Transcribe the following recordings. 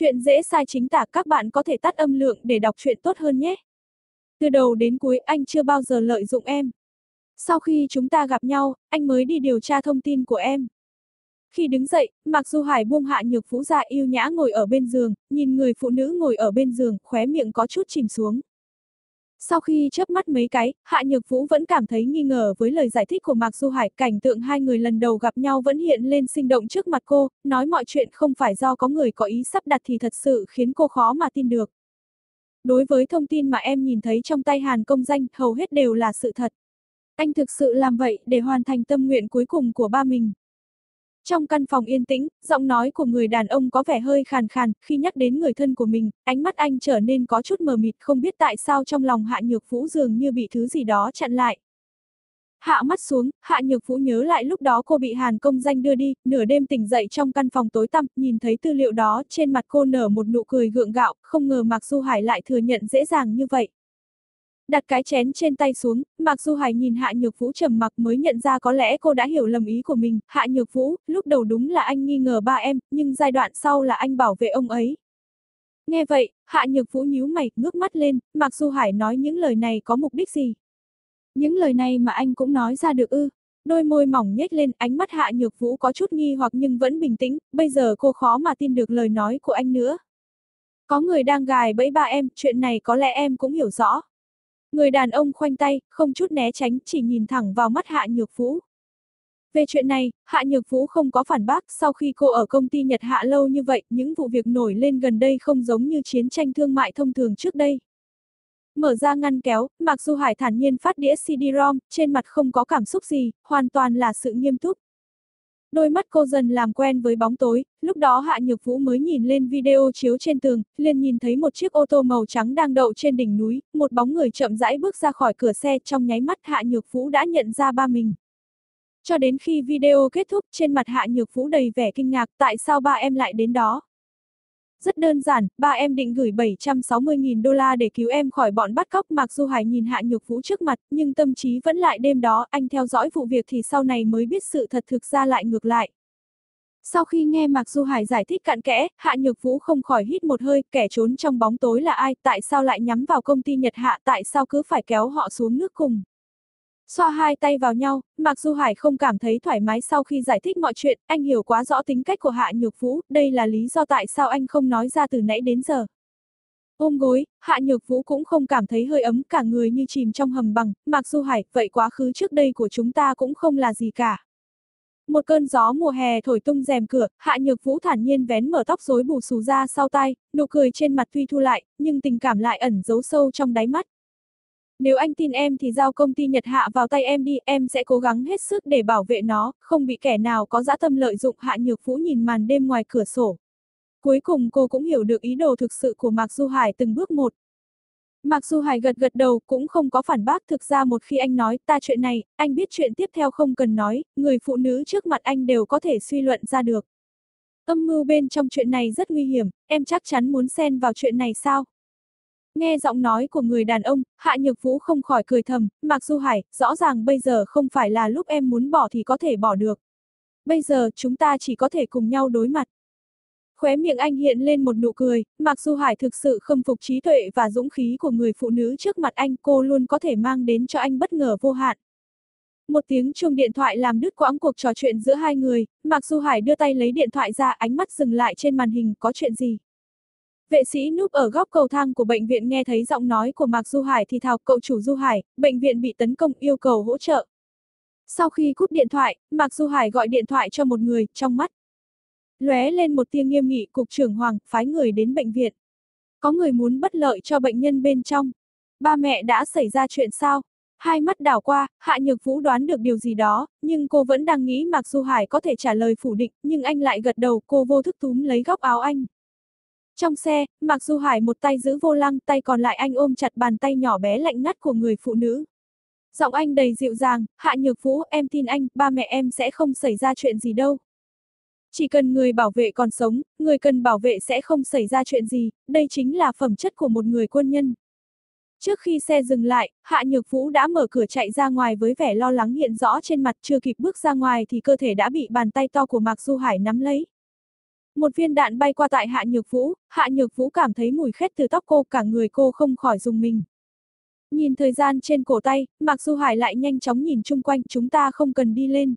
Chuyện dễ sai chính tả các bạn có thể tắt âm lượng để đọc chuyện tốt hơn nhé. Từ đầu đến cuối anh chưa bao giờ lợi dụng em. Sau khi chúng ta gặp nhau, anh mới đi điều tra thông tin của em. Khi đứng dậy, Mạc Du Hải buông hạ nhược vũ ra yêu nhã ngồi ở bên giường, nhìn người phụ nữ ngồi ở bên giường, khóe miệng có chút chìm xuống. Sau khi chớp mắt mấy cái, Hạ Nhược Vũ vẫn cảm thấy nghi ngờ với lời giải thích của Mạc Du Hải, cảnh tượng hai người lần đầu gặp nhau vẫn hiện lên sinh động trước mặt cô, nói mọi chuyện không phải do có người có ý sắp đặt thì thật sự khiến cô khó mà tin được. Đối với thông tin mà em nhìn thấy trong tay Hàn công danh, hầu hết đều là sự thật. Anh thực sự làm vậy để hoàn thành tâm nguyện cuối cùng của ba mình. Trong căn phòng yên tĩnh, giọng nói của người đàn ông có vẻ hơi khàn khàn, khi nhắc đến người thân của mình, ánh mắt anh trở nên có chút mờ mịt không biết tại sao trong lòng Hạ Nhược Vũ dường như bị thứ gì đó chặn lại. Hạ mắt xuống, Hạ Nhược Vũ nhớ lại lúc đó cô bị Hàn công danh đưa đi, nửa đêm tỉnh dậy trong căn phòng tối tăm, nhìn thấy tư liệu đó, trên mặt cô nở một nụ cười gượng gạo, không ngờ Mạc Du Hải lại thừa nhận dễ dàng như vậy. Đặt cái chén trên tay xuống, Mạc Du Hải nhìn Hạ Nhược Vũ trầm mặc mới nhận ra có lẽ cô đã hiểu lầm ý của mình. Hạ Nhược Vũ, lúc đầu đúng là anh nghi ngờ ba em, nhưng giai đoạn sau là anh bảo vệ ông ấy. Nghe vậy, Hạ Nhược Vũ nhíu mày, ngước mắt lên, Mạc Du Hải nói những lời này có mục đích gì? Những lời này mà anh cũng nói ra được ư? Đôi môi mỏng nhếch lên, ánh mắt Hạ Nhược Vũ có chút nghi hoặc nhưng vẫn bình tĩnh, bây giờ cô khó mà tin được lời nói của anh nữa. Có người đang gài bẫy ba em, chuyện này có lẽ em cũng hiểu rõ. Người đàn ông khoanh tay, không chút né tránh, chỉ nhìn thẳng vào mắt Hạ Nhược Vũ. Về chuyện này, Hạ Nhược Vũ không có phản bác, sau khi cô ở công ty Nhật Hạ lâu như vậy, những vụ việc nổi lên gần đây không giống như chiến tranh thương mại thông thường trước đây. Mở ra ngăn kéo, Mạc Du Hải thản nhiên phát đĩa CD-ROM, trên mặt không có cảm xúc gì, hoàn toàn là sự nghiêm túc. Đôi mắt cô dần làm quen với bóng tối, lúc đó Hạ Nhược Vũ mới nhìn lên video chiếu trên tường, liền nhìn thấy một chiếc ô tô màu trắng đang đậu trên đỉnh núi, một bóng người chậm rãi bước ra khỏi cửa xe trong nháy mắt Hạ Nhược Vũ đã nhận ra ba mình. Cho đến khi video kết thúc trên mặt Hạ Nhược Vũ đầy vẻ kinh ngạc tại sao ba em lại đến đó. Rất đơn giản, ba em định gửi 760.000 đô la để cứu em khỏi bọn bắt cóc Mặc Du Hải nhìn Hạ Nhược Vũ trước mặt, nhưng tâm trí vẫn lại đêm đó, anh theo dõi vụ việc thì sau này mới biết sự thật thực ra lại ngược lại. Sau khi nghe Mạc Du Hải giải thích cặn kẽ, Hạ Nhược Vũ không khỏi hít một hơi, kẻ trốn trong bóng tối là ai, tại sao lại nhắm vào công ty Nhật Hạ, tại sao cứ phải kéo họ xuống nước cùng. Xoa hai tay vào nhau, Mạc Du Hải không cảm thấy thoải mái sau khi giải thích mọi chuyện, anh hiểu quá rõ tính cách của Hạ Nhược Vũ, đây là lý do tại sao anh không nói ra từ nãy đến giờ. Ôm gối, Hạ Nhược Vũ cũng không cảm thấy hơi ấm, cả người như chìm trong hầm bằng, Mạc Du Hải, vậy quá khứ trước đây của chúng ta cũng không là gì cả. Một cơn gió mùa hè thổi tung rèm cửa, Hạ Nhược Vũ thản nhiên vén mở tóc rối bù xù ra sau tai, nụ cười trên mặt tuy thu lại, nhưng tình cảm lại ẩn giấu sâu trong đáy mắt, nếu anh tin em thì giao công ty Nhật Hạ vào tay em đi, em sẽ cố gắng hết sức để bảo vệ nó, không bị kẻ nào có dã tâm lợi dụng Hạ Nhược Vũ nhìn màn đêm ngoài cửa sổ. Cuối cùng cô cũng hiểu được ý đồ thực sự của Mạc Du Hải từng bước một. Mạc Du Hải gật gật đầu cũng không có phản bác thực ra một khi anh nói ta chuyện này, anh biết chuyện tiếp theo không cần nói, người phụ nữ trước mặt anh đều có thể suy luận ra được. Âm mưu bên trong chuyện này rất nguy hiểm, em chắc chắn muốn xen vào chuyện này sao? Nghe giọng nói của người đàn ông, Hạ Nhược Vũ không khỏi cười thầm, Mạc Du Hải, rõ ràng bây giờ không phải là lúc em muốn bỏ thì có thể bỏ được. Bây giờ chúng ta chỉ có thể cùng nhau đối mặt. Khóe miệng anh hiện lên một nụ cười, Mạc Du Hải thực sự khâm phục trí tuệ và dũng khí của người phụ nữ trước mặt anh, cô luôn có thể mang đến cho anh bất ngờ vô hạn. Một tiếng chuông điện thoại làm đứt quãng cuộc trò chuyện giữa hai người, Mạc Du Hải đưa tay lấy điện thoại ra ánh mắt dừng lại trên màn hình, có chuyện gì? Vệ sĩ núp ở góc cầu thang của bệnh viện nghe thấy giọng nói của Mạc Du Hải thì thào cậu chủ Du Hải, bệnh viện bị tấn công yêu cầu hỗ trợ. Sau khi cúp điện thoại, Mạc Du Hải gọi điện thoại cho một người, trong mắt. Lóe lên một tia nghiêm nghị, cục trưởng Hoàng, phái người đến bệnh viện. Có người muốn bất lợi cho bệnh nhân bên trong. Ba mẹ đã xảy ra chuyện sao? Hai mắt đảo qua, Hạ Nhược Vũ đoán được điều gì đó, nhưng cô vẫn đang nghĩ Mạc Du Hải có thể trả lời phủ định, nhưng anh lại gật đầu, cô vô thức túm lấy góc áo anh. Trong xe, Mạc Du Hải một tay giữ vô lăng, tay còn lại anh ôm chặt bàn tay nhỏ bé lạnh ngắt của người phụ nữ. Giọng anh đầy dịu dàng, Hạ Nhược Vũ, em tin anh, ba mẹ em sẽ không xảy ra chuyện gì đâu. Chỉ cần người bảo vệ còn sống, người cần bảo vệ sẽ không xảy ra chuyện gì, đây chính là phẩm chất của một người quân nhân. Trước khi xe dừng lại, Hạ Nhược Vũ đã mở cửa chạy ra ngoài với vẻ lo lắng hiện rõ trên mặt chưa kịp bước ra ngoài thì cơ thể đã bị bàn tay to của Mạc Du Hải nắm lấy. Một viên đạn bay qua tại Hạ Nhược Vũ, Hạ Nhược Vũ cảm thấy mùi khét từ tóc cô, cả người cô không khỏi dùng mình. Nhìn thời gian trên cổ tay, Mạc Du Hải lại nhanh chóng nhìn chung quanh, chúng ta không cần đi lên.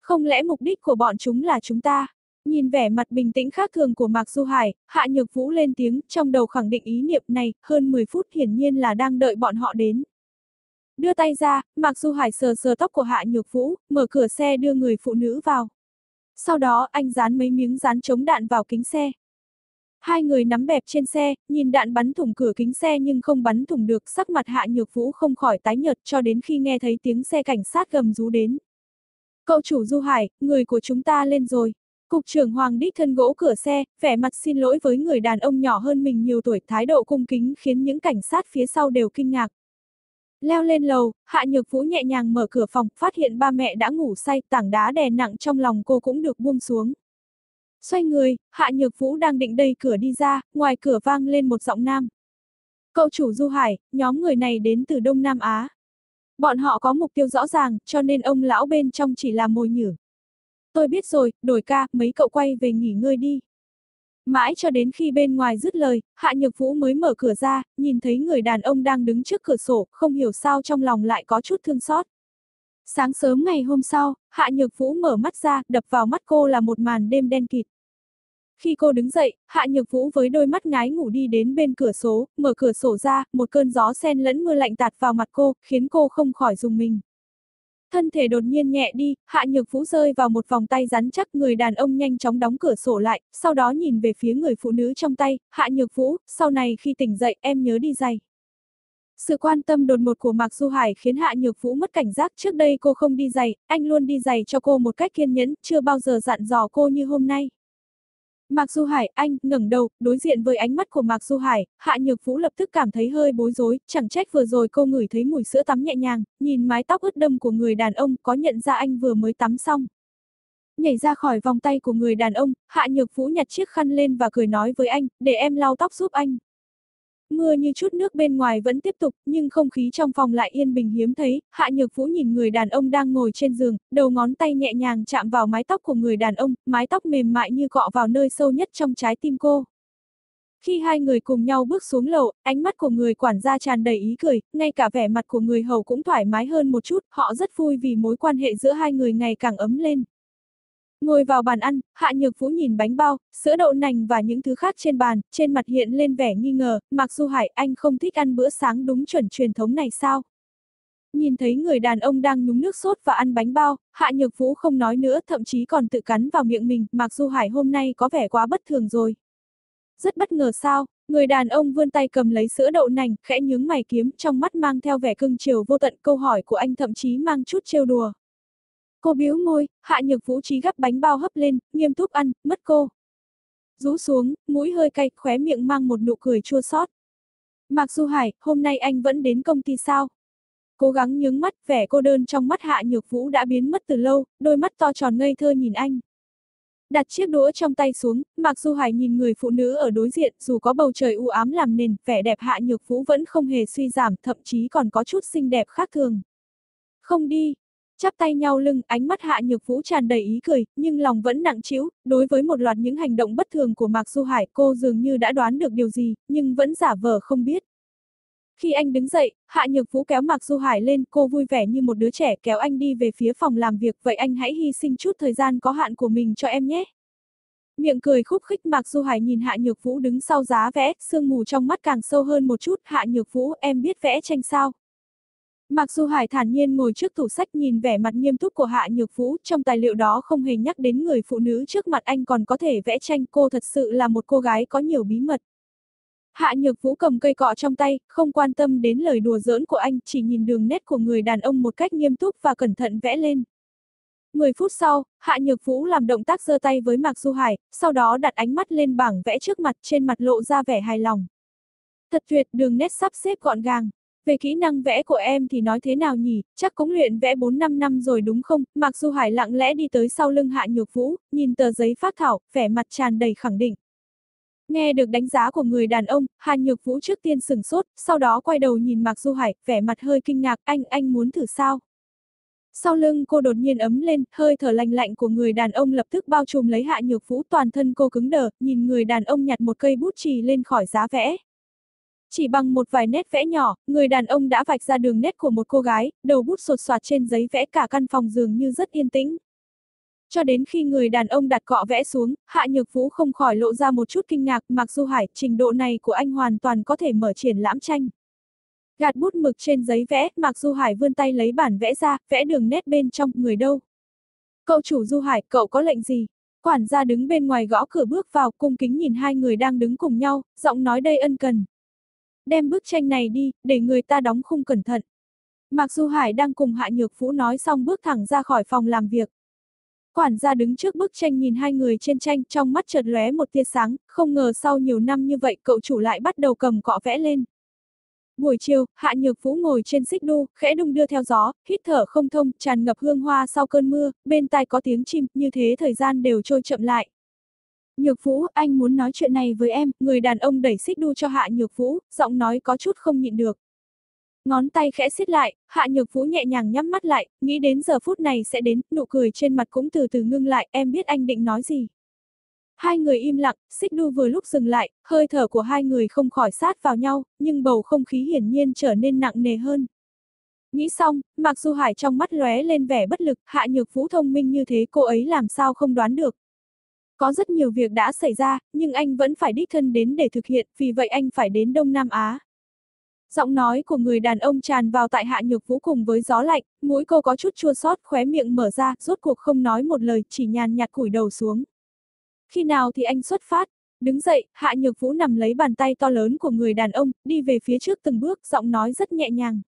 Không lẽ mục đích của bọn chúng là chúng ta? Nhìn vẻ mặt bình tĩnh khác thường của Mạc Du Hải, Hạ Nhược Vũ lên tiếng, trong đầu khẳng định ý niệm này, hơn 10 phút hiển nhiên là đang đợi bọn họ đến. Đưa tay ra, Mạc Du Hải sờ sờ tóc của Hạ Nhược Vũ, mở cửa xe đưa người phụ nữ vào. Sau đó anh dán mấy miếng dán chống đạn vào kính xe. Hai người nắm bẹp trên xe, nhìn đạn bắn thủng cửa kính xe nhưng không bắn thủng được, sắc mặt Hạ Nhược Vũ không khỏi tái nhợt cho đến khi nghe thấy tiếng xe cảnh sát gầm rú đến. Cậu chủ Du Hải, người của chúng ta lên rồi. Cục trưởng Hoàng đích thân gỗ cửa xe, vẻ mặt xin lỗi với người đàn ông nhỏ hơn mình nhiều tuổi, thái độ cung kính khiến những cảnh sát phía sau đều kinh ngạc. Leo lên lầu, Hạ Nhược Vũ nhẹ nhàng mở cửa phòng, phát hiện ba mẹ đã ngủ say, tảng đá đè nặng trong lòng cô cũng được buông xuống. Xoay người, Hạ Nhược Vũ đang định đẩy cửa đi ra, ngoài cửa vang lên một giọng nam. Cậu chủ Du Hải, nhóm người này đến từ Đông Nam Á. Bọn họ có mục tiêu rõ ràng, cho nên ông lão bên trong chỉ là mồi nhử. Tôi biết rồi, đổi ca, mấy cậu quay về nghỉ ngơi đi. Mãi cho đến khi bên ngoài dứt lời, Hạ Nhược Vũ mới mở cửa ra, nhìn thấy người đàn ông đang đứng trước cửa sổ, không hiểu sao trong lòng lại có chút thương xót. Sáng sớm ngày hôm sau, Hạ Nhược Vũ mở mắt ra, đập vào mắt cô là một màn đêm đen kịt. Khi cô đứng dậy, Hạ Nhược Vũ với đôi mắt ngái ngủ đi đến bên cửa sổ, mở cửa sổ ra, một cơn gió sen lẫn mưa lạnh tạt vào mặt cô, khiến cô không khỏi dùng mình. Thân thể đột nhiên nhẹ đi, Hạ Nhược Vũ rơi vào một vòng tay rắn chắc người đàn ông nhanh chóng đóng cửa sổ lại, sau đó nhìn về phía người phụ nữ trong tay, Hạ Nhược Vũ, sau này khi tỉnh dậy em nhớ đi giày. Sự quan tâm đột ngột của Mạc Du Hải khiến Hạ Nhược Vũ mất cảnh giác trước đây cô không đi giày, anh luôn đi giày cho cô một cách kiên nhẫn, chưa bao giờ dặn dò cô như hôm nay. Mạc Du Hải, anh, ngẩng đầu, đối diện với ánh mắt của Mạc Du Hải, Hạ Nhược Vũ lập tức cảm thấy hơi bối rối, chẳng trách vừa rồi cô ngửi thấy mùi sữa tắm nhẹ nhàng, nhìn mái tóc ướt đâm của người đàn ông, có nhận ra anh vừa mới tắm xong. Nhảy ra khỏi vòng tay của người đàn ông, Hạ Nhược Vũ nhặt chiếc khăn lên và cười nói với anh, để em lau tóc giúp anh. Mưa như chút nước bên ngoài vẫn tiếp tục, nhưng không khí trong phòng lại yên bình hiếm thấy, Hạ Nhược Vũ nhìn người đàn ông đang ngồi trên giường, đầu ngón tay nhẹ nhàng chạm vào mái tóc của người đàn ông, mái tóc mềm mại như cọ vào nơi sâu nhất trong trái tim cô. Khi hai người cùng nhau bước xuống lầu, ánh mắt của người quản gia tràn đầy ý cười, ngay cả vẻ mặt của người hầu cũng thoải mái hơn một chút, họ rất vui vì mối quan hệ giữa hai người ngày càng ấm lên. Ngồi vào bàn ăn, Hạ Nhược Vũ nhìn bánh bao, sữa đậu nành và những thứ khác trên bàn, trên mặt hiện lên vẻ nghi ngờ, mặc dù Hải anh không thích ăn bữa sáng đúng chuẩn truyền thống này sao? Nhìn thấy người đàn ông đang nhúng nước sốt và ăn bánh bao, Hạ Nhược Vũ không nói nữa, thậm chí còn tự cắn vào miệng mình, mặc dù Hải hôm nay có vẻ quá bất thường rồi. Rất bất ngờ sao, người đàn ông vươn tay cầm lấy sữa đậu nành, khẽ nhướng mày kiếm, trong mắt mang theo vẻ cưng chiều vô tận, câu hỏi của anh thậm chí mang chút trêu đùa. Cô biếu môi, hạ nhược vũ trí gắp bánh bao hấp lên, nghiêm túc ăn, mất cô. Rú xuống, mũi hơi cay, khóe miệng mang một nụ cười chua xót. Mạc Du Hải, hôm nay anh vẫn đến công ty sao? Cố gắng nhướng mắt, vẻ cô đơn trong mắt hạ nhược vũ đã biến mất từ lâu, đôi mắt to tròn ngây thơ nhìn anh. Đặt chiếc đũa trong tay xuống, Mạc Du Hải nhìn người phụ nữ ở đối diện, dù có bầu trời u ám làm nền, vẻ đẹp hạ nhược vũ vẫn không hề suy giảm, thậm chí còn có chút xinh đẹp khác thường. Không đi, Chắp tay nhau lưng, ánh mắt hạ nhược vũ tràn đầy ý cười, nhưng lòng vẫn nặng trĩu, đối với một loạt những hành động bất thường của Mạc Du Hải, cô dường như đã đoán được điều gì, nhưng vẫn giả vờ không biết. Khi anh đứng dậy, Hạ Nhược Vũ kéo Mạc Du Hải lên, cô vui vẻ như một đứa trẻ kéo anh đi về phía phòng làm việc, vậy anh hãy hy sinh chút thời gian có hạn của mình cho em nhé. Miệng cười khúc khích Mạc Du Hải nhìn Hạ Nhược Vũ đứng sau giá vẽ, sương mù trong mắt càng sâu hơn một chút, Hạ Nhược Vũ, em biết vẽ tranh sao? Mặc dù Hải thản nhiên ngồi trước tủ sách nhìn vẻ mặt nghiêm túc của Hạ Nhược Vũ, trong tài liệu đó không hề nhắc đến người phụ nữ trước mặt anh còn có thể vẽ tranh cô thật sự là một cô gái có nhiều bí mật. Hạ Nhược Vũ cầm cây cọ trong tay, không quan tâm đến lời đùa giỡn của anh, chỉ nhìn đường nét của người đàn ông một cách nghiêm túc và cẩn thận vẽ lên. 10 phút sau, Hạ Nhược Vũ làm động tác giơ tay với Mạc Du Hải, sau đó đặt ánh mắt lên bảng vẽ trước mặt trên mặt lộ ra vẻ hài lòng. Thật tuyệt, đường nét sắp xếp gọn gàng. Về kỹ năng vẽ của em thì nói thế nào nhỉ, chắc cũng luyện vẽ 4-5 năm rồi đúng không? Mặc dù Hải lặng lẽ đi tới sau lưng Hạ Nhược Vũ, nhìn tờ giấy phát thảo, vẻ mặt tràn đầy khẳng định. Nghe được đánh giá của người đàn ông, Hạ Nhược Vũ trước tiên sừng sốt, sau đó quay đầu nhìn Mạc Du Hải, vẻ mặt hơi kinh ngạc, anh, anh muốn thử sao? Sau lưng cô đột nhiên ấm lên, hơi thở lạnh lạnh của người đàn ông lập tức bao trùm lấy Hạ Nhược Vũ toàn thân cô cứng đờ, nhìn người đàn ông nhặt một cây bút chì lên khỏi giá vẽ. Chỉ bằng một vài nét vẽ nhỏ, người đàn ông đã vạch ra đường nét của một cô gái, đầu bút sột soạt trên giấy vẽ cả căn phòng dường như rất yên tĩnh. Cho đến khi người đàn ông đặt cọ vẽ xuống, Hạ Nhược Vũ không khỏi lộ ra một chút kinh ngạc, mặc dù hải, trình độ này của anh hoàn toàn có thể mở triển lãm tranh. Gạt bút mực trên giấy vẽ, Mạc Du Hải vươn tay lấy bản vẽ ra, vẽ đường nét bên trong, người đâu. Cậu chủ Du Hải, cậu có lệnh gì? Quản gia đứng bên ngoài gõ cửa bước vào, cung kính nhìn hai người đang đứng cùng nhau, giọng nói đây ân cần. Đem bức tranh này đi, để người ta đóng khung cẩn thận. Mạc Du Hải đang cùng Hạ Nhược Vũ nói xong bước thẳng ra khỏi phòng làm việc. Quản gia đứng trước bức tranh nhìn hai người trên tranh, trong mắt chợt lóe một tia sáng, không ngờ sau nhiều năm như vậy cậu chủ lại bắt đầu cầm cọ vẽ lên. Buổi chiều, Hạ Nhược Vũ ngồi trên xích đu, khẽ đung đưa theo gió, hít thở không thông, tràn ngập hương hoa sau cơn mưa, bên tai có tiếng chim, như thế thời gian đều trôi chậm lại. Nhược Vũ, anh muốn nói chuyện này với em, người đàn ông đẩy xích đu cho Hạ Nhược Vũ, giọng nói có chút không nhịn được. Ngón tay khẽ xiết lại, Hạ Nhược Vũ nhẹ nhàng nhắm mắt lại, nghĩ đến giờ phút này sẽ đến, nụ cười trên mặt cũng từ từ ngưng lại, em biết anh định nói gì. Hai người im lặng, xích đu vừa lúc dừng lại, hơi thở của hai người không khỏi sát vào nhau, nhưng bầu không khí hiển nhiên trở nên nặng nề hơn. Nghĩ xong, Mạc Du Hải trong mắt lóe lên vẻ bất lực, Hạ Nhược Vũ thông minh như thế cô ấy làm sao không đoán được. Có rất nhiều việc đã xảy ra, nhưng anh vẫn phải đích thân đến để thực hiện, vì vậy anh phải đến Đông Nam Á. Giọng nói của người đàn ông tràn vào tại Hạ Nhược Vũ cùng với gió lạnh, mũi cô có chút chua xót, khóe miệng mở ra, rốt cuộc không nói một lời, chỉ nhàn nhạt cúi đầu xuống. Khi nào thì anh xuất phát? Đứng dậy, Hạ Nhược Vũ nằm lấy bàn tay to lớn của người đàn ông, đi về phía trước từng bước, giọng nói rất nhẹ nhàng.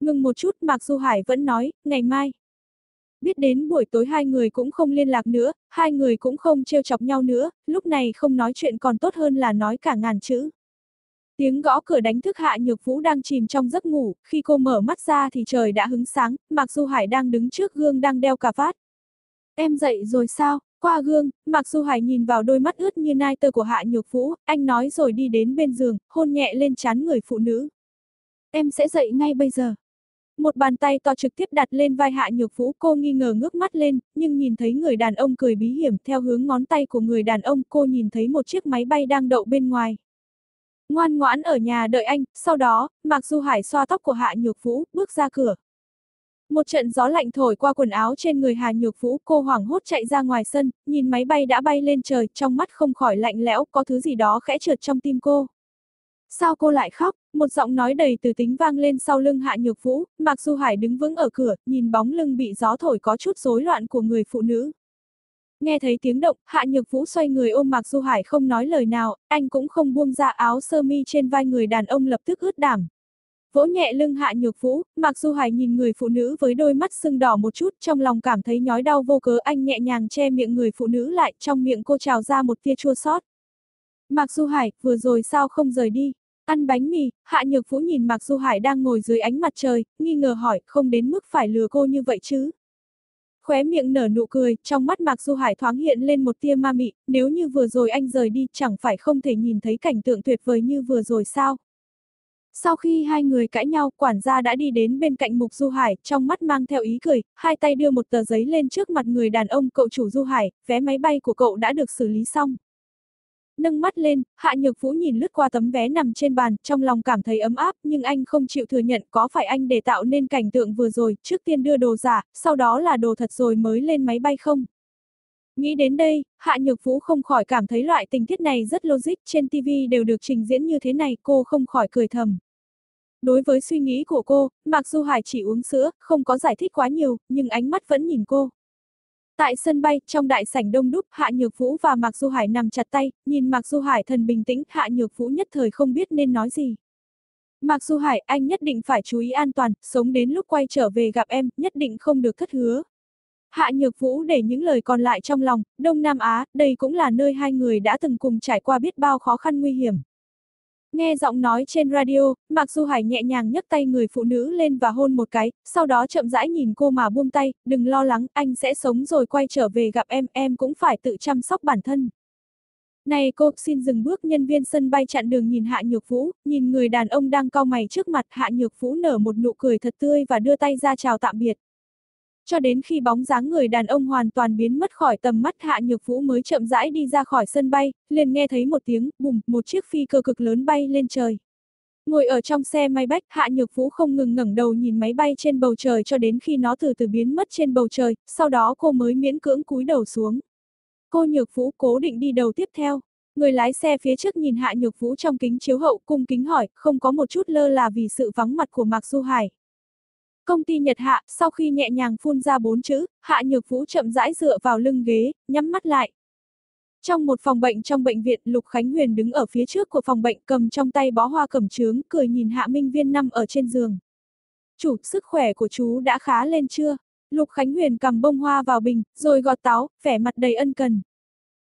Ngừng một chút, Mạc Du Hải vẫn nói, ngày mai. Biết đến buổi tối hai người cũng không liên lạc nữa, hai người cũng không trêu chọc nhau nữa, lúc này không nói chuyện còn tốt hơn là nói cả ngàn chữ. Tiếng gõ cửa đánh thức Hạ Nhược Vũ đang chìm trong giấc ngủ, khi cô mở mắt ra thì trời đã hứng sáng, Mạc Du Hải đang đứng trước gương đang đeo cà vát. Em dậy rồi sao? Qua gương, Mạc Du Hải nhìn vào đôi mắt ướt như nai tơ của Hạ Nhược Vũ, anh nói rồi đi đến bên giường, hôn nhẹ lên trán người phụ nữ. Em sẽ dậy ngay bây giờ. Một bàn tay to trực tiếp đặt lên vai Hạ Nhược Vũ, cô nghi ngờ ngước mắt lên, nhưng nhìn thấy người đàn ông cười bí hiểm theo hướng ngón tay của người đàn ông, cô nhìn thấy một chiếc máy bay đang đậu bên ngoài. Ngoan ngoãn ở nhà đợi anh, sau đó, Mạc Du Hải xoa tóc của Hạ Nhược Vũ, bước ra cửa. Một trận gió lạnh thổi qua quần áo trên người Hà Nhược Vũ, cô hoảng hốt chạy ra ngoài sân, nhìn máy bay đã bay lên trời, trong mắt không khỏi lạnh lẽo, có thứ gì đó khẽ trượt trong tim cô. Sao cô lại khóc? Một giọng nói đầy từ tính vang lên sau lưng Hạ Nhược Vũ, Mạc Du Hải đứng vững ở cửa, nhìn bóng lưng bị gió thổi có chút rối loạn của người phụ nữ. Nghe thấy tiếng động, Hạ Nhược Vũ xoay người ôm Mạc Du Hải không nói lời nào, anh cũng không buông ra áo sơ mi trên vai người đàn ông lập tức ướt đảm. Vỗ nhẹ lưng Hạ Nhược Vũ, Mạc Du Hải nhìn người phụ nữ với đôi mắt sưng đỏ một chút, trong lòng cảm thấy nhói đau vô cớ anh nhẹ nhàng che miệng người phụ nữ lại, trong miệng cô trào ra một tia chua xót. Mạc Du Hải, vừa rồi sao không rời đi? Ăn bánh mì, Hạ Nhược Vũ nhìn Mạc Du Hải đang ngồi dưới ánh mặt trời, nghi ngờ hỏi, không đến mức phải lừa cô như vậy chứ? Khóe miệng nở nụ cười, trong mắt Mạc Du Hải thoáng hiện lên một tia ma mị, nếu như vừa rồi anh rời đi chẳng phải không thể nhìn thấy cảnh tượng tuyệt vời như vừa rồi sao? Sau khi hai người cãi nhau, quản gia đã đi đến bên cạnh Mục Du Hải, trong mắt mang theo ý cười, hai tay đưa một tờ giấy lên trước mặt người đàn ông cậu chủ Du Hải, vé máy bay của cậu đã được xử lý xong. Nâng mắt lên, Hạ Nhược Vũ nhìn lướt qua tấm vé nằm trên bàn, trong lòng cảm thấy ấm áp, nhưng anh không chịu thừa nhận có phải anh để tạo nên cảnh tượng vừa rồi, trước tiên đưa đồ giả, sau đó là đồ thật rồi mới lên máy bay không? Nghĩ đến đây, Hạ Nhược Vũ không khỏi cảm thấy loại tình tiết này rất logic, trên TV đều được trình diễn như thế này, cô không khỏi cười thầm. Đối với suy nghĩ của cô, mặc dù Hải chỉ uống sữa, không có giải thích quá nhiều, nhưng ánh mắt vẫn nhìn cô. Tại sân bay, trong đại sảnh đông đúc, Hạ Nhược Vũ và Mạc Du Hải nằm chặt tay, nhìn Mạc Du Hải thần bình tĩnh, Hạ Nhược Vũ nhất thời không biết nên nói gì. Mạc Du Hải, anh nhất định phải chú ý an toàn, sống đến lúc quay trở về gặp em, nhất định không được thất hứa. Hạ Nhược Vũ để những lời còn lại trong lòng, Đông Nam Á, đây cũng là nơi hai người đã từng cùng trải qua biết bao khó khăn nguy hiểm. Nghe giọng nói trên radio, Mạc Du Hải nhẹ nhàng nhấc tay người phụ nữ lên và hôn một cái, sau đó chậm rãi nhìn cô mà buông tay, đừng lo lắng, anh sẽ sống rồi quay trở về gặp em, em cũng phải tự chăm sóc bản thân. Này cô, xin dừng bước nhân viên sân bay chặn đường nhìn Hạ Nhược Vũ, nhìn người đàn ông đang cau mày trước mặt Hạ Nhược Vũ nở một nụ cười thật tươi và đưa tay ra chào tạm biệt. Cho đến khi bóng dáng người đàn ông hoàn toàn biến mất khỏi tầm mắt Hạ Nhược Vũ mới chậm rãi đi ra khỏi sân bay, liền nghe thấy một tiếng bùm, một chiếc phi cơ cực lớn bay lên trời. Ngồi ở trong xe máy bách, Hạ Nhược Vũ không ngừng ngẩng đầu nhìn máy bay trên bầu trời cho đến khi nó từ từ biến mất trên bầu trời, sau đó cô mới miễn cưỡng cúi đầu xuống. Cô Nhược Vũ cố định đi đầu tiếp theo. Người lái xe phía trước nhìn Hạ Nhược Vũ trong kính chiếu hậu cung kính hỏi, không có một chút lơ là vì sự vắng mặt của Mạc Du Hải. Công ty Nhật Hạ, sau khi nhẹ nhàng phun ra bốn chữ, Hạ Nhược Vũ chậm rãi dựa vào lưng ghế, nhắm mắt lại. Trong một phòng bệnh trong bệnh viện, Lục Khánh Huyền đứng ở phía trước của phòng bệnh cầm trong tay bó hoa cẩm trướng, cười nhìn Hạ Minh Viên nằm ở trên giường. Chủ, sức khỏe của chú đã khá lên chưa? Lục Khánh Huyền cầm bông hoa vào bình, rồi gọt táo, vẻ mặt đầy ân cần.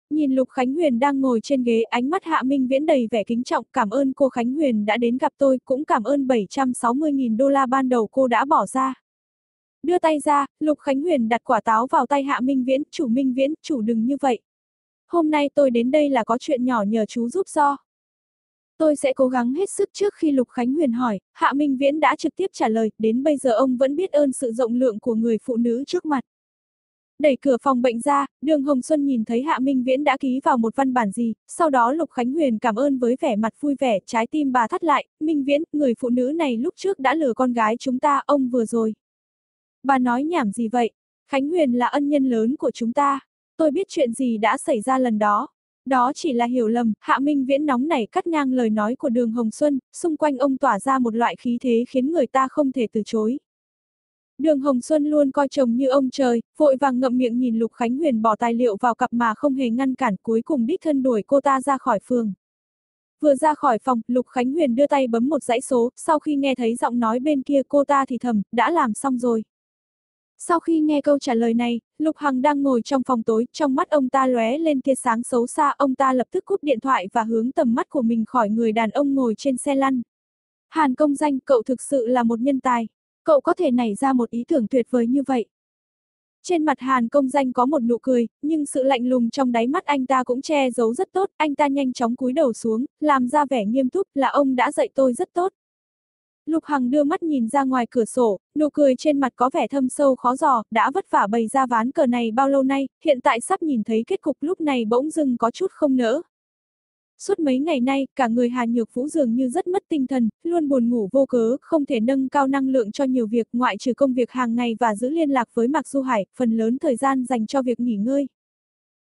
Nhìn Lục Khánh Huyền đang ngồi trên ghế, ánh mắt Hạ Minh Viễn đầy vẻ kính trọng, cảm ơn cô Khánh Huyền đã đến gặp tôi, cũng cảm ơn 760.000 đô la ban đầu cô đã bỏ ra. Đưa tay ra, Lục Khánh Huyền đặt quả táo vào tay Hạ Minh Viễn, chủ Minh Viễn, chủ đừng như vậy. Hôm nay tôi đến đây là có chuyện nhỏ nhờ chú giúp do. Tôi sẽ cố gắng hết sức trước khi Lục Khánh Huyền hỏi, Hạ Minh Viễn đã trực tiếp trả lời, đến bây giờ ông vẫn biết ơn sự rộng lượng của người phụ nữ trước mặt. Đẩy cửa phòng bệnh ra, đường Hồng Xuân nhìn thấy Hạ Minh Viễn đã ký vào một văn bản gì, sau đó Lục Khánh Huyền cảm ơn với vẻ mặt vui vẻ, trái tim bà thắt lại, Minh Viễn, người phụ nữ này lúc trước đã lừa con gái chúng ta, ông vừa rồi. Bà nói nhảm gì vậy? Khánh Huyền là ân nhân lớn của chúng ta. Tôi biết chuyện gì đã xảy ra lần đó. Đó chỉ là hiểu lầm, Hạ Minh Viễn nóng nảy cắt ngang lời nói của đường Hồng Xuân, xung quanh ông tỏa ra một loại khí thế khiến người ta không thể từ chối. Đường Hồng Xuân luôn coi chồng như ông trời, vội vàng ngậm miệng nhìn Lục Khánh Huyền bỏ tài liệu vào cặp mà không hề ngăn cản cuối cùng đích thân đuổi cô ta ra khỏi phường. Vừa ra khỏi phòng, Lục Khánh Huyền đưa tay bấm một dãy số, sau khi nghe thấy giọng nói bên kia cô ta thì thầm, đã làm xong rồi. Sau khi nghe câu trả lời này, Lục Hằng đang ngồi trong phòng tối, trong mắt ông ta lóe lên tia sáng xấu xa, ông ta lập tức cúp điện thoại và hướng tầm mắt của mình khỏi người đàn ông ngồi trên xe lăn. Hàn công danh, cậu thực sự là một nhân tài. Cậu có thể nảy ra một ý tưởng tuyệt vời như vậy. Trên mặt Hàn công danh có một nụ cười, nhưng sự lạnh lùng trong đáy mắt anh ta cũng che giấu rất tốt, anh ta nhanh chóng cúi đầu xuống, làm ra vẻ nghiêm túc là ông đã dạy tôi rất tốt. Lục Hằng đưa mắt nhìn ra ngoài cửa sổ, nụ cười trên mặt có vẻ thâm sâu khó dò, đã vất vả bày ra ván cờ này bao lâu nay, hiện tại sắp nhìn thấy kết cục lúc này bỗng dưng có chút không nỡ. Suốt mấy ngày nay, cả người Hà Nhược Vũ dường như rất mất tinh thần, luôn buồn ngủ vô cớ, không thể nâng cao năng lượng cho nhiều việc ngoại trừ công việc hàng ngày và giữ liên lạc với Mạc Du Hải, phần lớn thời gian dành cho việc nghỉ ngơi.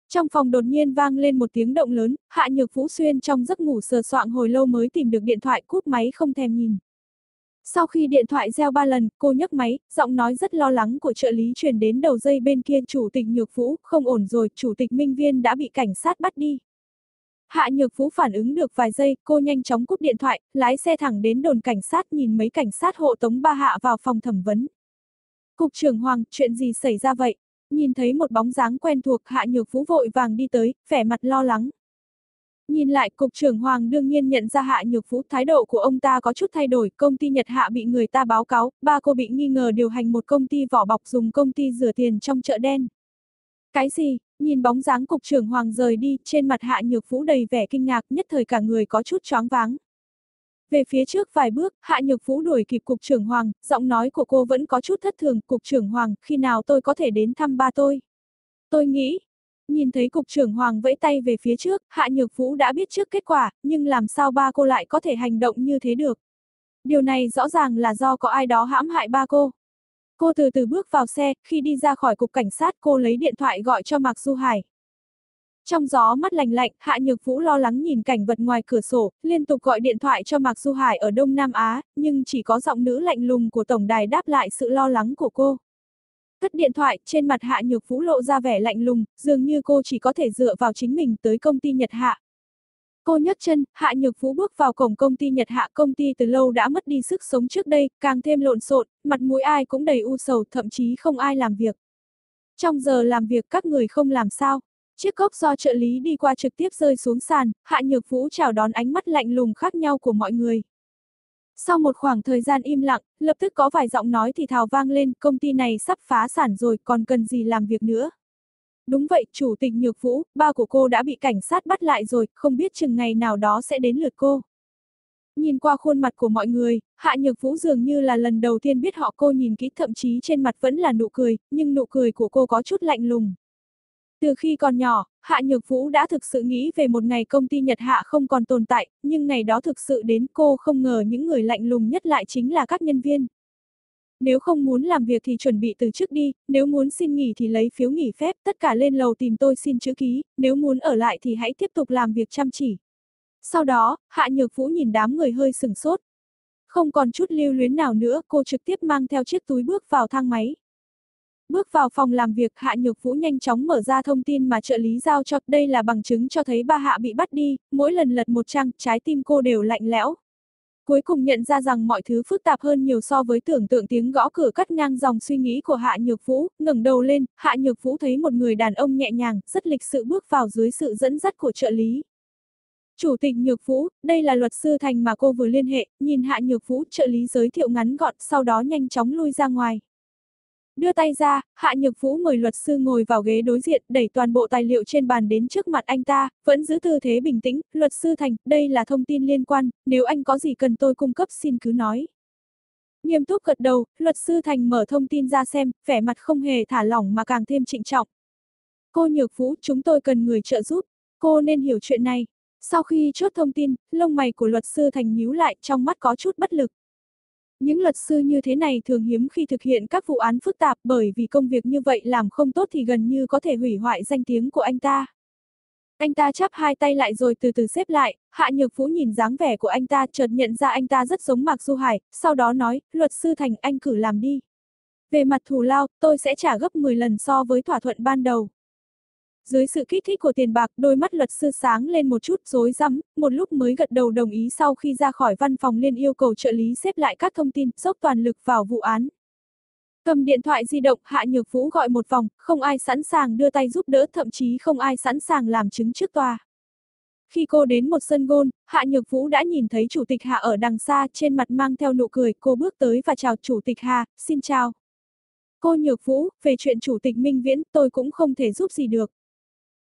Trong phòng đột nhiên vang lên một tiếng động lớn, Hạ Nhược Vũ Xuyên trong giấc ngủ sờ soạng hồi lâu mới tìm được điện thoại cút máy không thèm nhìn. Sau khi điện thoại reo ba lần, cô nhấc máy, giọng nói rất lo lắng của trợ lý truyền đến đầu dây bên kia chủ tịch Nhược Vũ, không ổn rồi, chủ tịch Minh Viên đã bị cảnh sát bắt đi. Hạ Nhược Vũ phản ứng được vài giây, cô nhanh chóng cúp điện thoại, lái xe thẳng đến đồn cảnh sát nhìn mấy cảnh sát hộ tống ba hạ vào phòng thẩm vấn. Cục trưởng Hoàng, chuyện gì xảy ra vậy? Nhìn thấy một bóng dáng quen thuộc Hạ Nhược Vũ vội vàng đi tới, vẻ mặt lo lắng. Nhìn lại, Cục trưởng Hoàng đương nhiên nhận ra Hạ Nhược Vũ thái độ của ông ta có chút thay đổi, công ty Nhật Hạ bị người ta báo cáo, ba cô bị nghi ngờ điều hành một công ty vỏ bọc dùng công ty rửa tiền trong chợ đen. Cái gì? Nhìn bóng dáng cục trưởng Hoàng rời đi, trên mặt Hạ Nhược Vũ đầy vẻ kinh ngạc, nhất thời cả người có chút choáng váng. Về phía trước vài bước, Hạ Nhược Vũ đuổi kịp cục trưởng Hoàng, giọng nói của cô vẫn có chút thất thường, cục trưởng Hoàng, khi nào tôi có thể đến thăm ba tôi? Tôi nghĩ, nhìn thấy cục trưởng Hoàng vẫy tay về phía trước, Hạ Nhược Vũ đã biết trước kết quả, nhưng làm sao ba cô lại có thể hành động như thế được? Điều này rõ ràng là do có ai đó hãm hại ba cô. Cô từ từ bước vào xe, khi đi ra khỏi cục cảnh sát cô lấy điện thoại gọi cho Mạc Du Hải. Trong gió mắt lành lạnh, Hạ Nhược Vũ lo lắng nhìn cảnh vật ngoài cửa sổ, liên tục gọi điện thoại cho Mạc Du Hải ở Đông Nam Á, nhưng chỉ có giọng nữ lạnh lùng của tổng đài đáp lại sự lo lắng của cô. Cất điện thoại, trên mặt Hạ Nhược Vũ lộ ra vẻ lạnh lùng, dường như cô chỉ có thể dựa vào chính mình tới công ty Nhật Hạ. Cô nhấc chân, Hạ Nhược Vũ bước vào cổng công ty Nhật Hạ công ty từ lâu đã mất đi sức sống trước đây, càng thêm lộn xộn, mặt mũi ai cũng đầy u sầu, thậm chí không ai làm việc. Trong giờ làm việc các người không làm sao. Chiếc cốc do trợ lý đi qua trực tiếp rơi xuống sàn, Hạ Nhược Vũ chào đón ánh mắt lạnh lùng khác nhau của mọi người. Sau một khoảng thời gian im lặng, lập tức có vài giọng nói thì thào vang lên, công ty này sắp phá sản rồi, còn cần gì làm việc nữa. Đúng vậy, chủ tịch Nhược Vũ, ba của cô đã bị cảnh sát bắt lại rồi, không biết chừng ngày nào đó sẽ đến lượt cô. Nhìn qua khuôn mặt của mọi người, Hạ Nhược Vũ dường như là lần đầu tiên biết họ cô nhìn kỹ thậm chí trên mặt vẫn là nụ cười, nhưng nụ cười của cô có chút lạnh lùng. Từ khi còn nhỏ, Hạ Nhược Vũ đã thực sự nghĩ về một ngày công ty Nhật Hạ không còn tồn tại, nhưng ngày đó thực sự đến cô không ngờ những người lạnh lùng nhất lại chính là các nhân viên. Nếu không muốn làm việc thì chuẩn bị từ trước đi, nếu muốn xin nghỉ thì lấy phiếu nghỉ phép, tất cả lên lầu tìm tôi xin chữ ký, nếu muốn ở lại thì hãy tiếp tục làm việc chăm chỉ. Sau đó, Hạ Nhược Vũ nhìn đám người hơi sừng sốt. Không còn chút lưu luyến nào nữa, cô trực tiếp mang theo chiếc túi bước vào thang máy. Bước vào phòng làm việc, Hạ Nhược Vũ nhanh chóng mở ra thông tin mà trợ lý giao cho, đây là bằng chứng cho thấy ba Hạ bị bắt đi, mỗi lần lật một trang, trái tim cô đều lạnh lẽo. Cuối cùng nhận ra rằng mọi thứ phức tạp hơn nhiều so với tưởng tượng tiếng gõ cửa cắt ngang dòng suy nghĩ của Hạ Nhược Vũ, ngẩng đầu lên, Hạ Nhược Vũ thấy một người đàn ông nhẹ nhàng, rất lịch sự bước vào dưới sự dẫn dắt của trợ lý. Chủ tịch Nhược Vũ, đây là luật sư Thành mà cô vừa liên hệ, nhìn Hạ Nhược Vũ trợ lý giới thiệu ngắn gọn sau đó nhanh chóng lui ra ngoài. Đưa tay ra, Hạ Nhược Vũ mời luật sư ngồi vào ghế đối diện, đẩy toàn bộ tài liệu trên bàn đến trước mặt anh ta, vẫn giữ tư thế bình tĩnh, luật sư Thành, đây là thông tin liên quan, nếu anh có gì cần tôi cung cấp xin cứ nói. Nghiêm túc gật đầu, luật sư Thành mở thông tin ra xem, vẻ mặt không hề thả lỏng mà càng thêm trịnh trọng. Cô Nhược Vũ, chúng tôi cần người trợ giúp, cô nên hiểu chuyện này. Sau khi chốt thông tin, lông mày của luật sư Thành nhíu lại, trong mắt có chút bất lực. Những luật sư như thế này thường hiếm khi thực hiện các vụ án phức tạp bởi vì công việc như vậy làm không tốt thì gần như có thể hủy hoại danh tiếng của anh ta. Anh ta chắp hai tay lại rồi từ từ xếp lại, Hạ Nhược Vũ nhìn dáng vẻ của anh ta chợt nhận ra anh ta rất giống Mạc Du Hải, sau đó nói, luật sư Thành anh cử làm đi. Về mặt thù lao, tôi sẽ trả gấp 10 lần so với thỏa thuận ban đầu. Dưới sự kích thích của tiền bạc, đôi mắt luật sư sáng lên một chút rối rắm, một lúc mới gật đầu đồng ý sau khi ra khỏi văn phòng liên yêu cầu trợ lý xếp lại các thông tin, dốc toàn lực vào vụ án. Cầm điện thoại di động, Hạ Nhược Vũ gọi một vòng, không ai sẵn sàng đưa tay giúp đỡ, thậm chí không ai sẵn sàng làm chứng trước tòa. Khi cô đến một sân gôn, Hạ Nhược Vũ đã nhìn thấy Chủ tịch Hạ ở đằng xa, trên mặt mang theo nụ cười, cô bước tới và chào Chủ tịch Hạ, xin chào. Cô Nhược Vũ, về chuyện Chủ tịch Minh Viễn, tôi cũng không thể giúp gì được.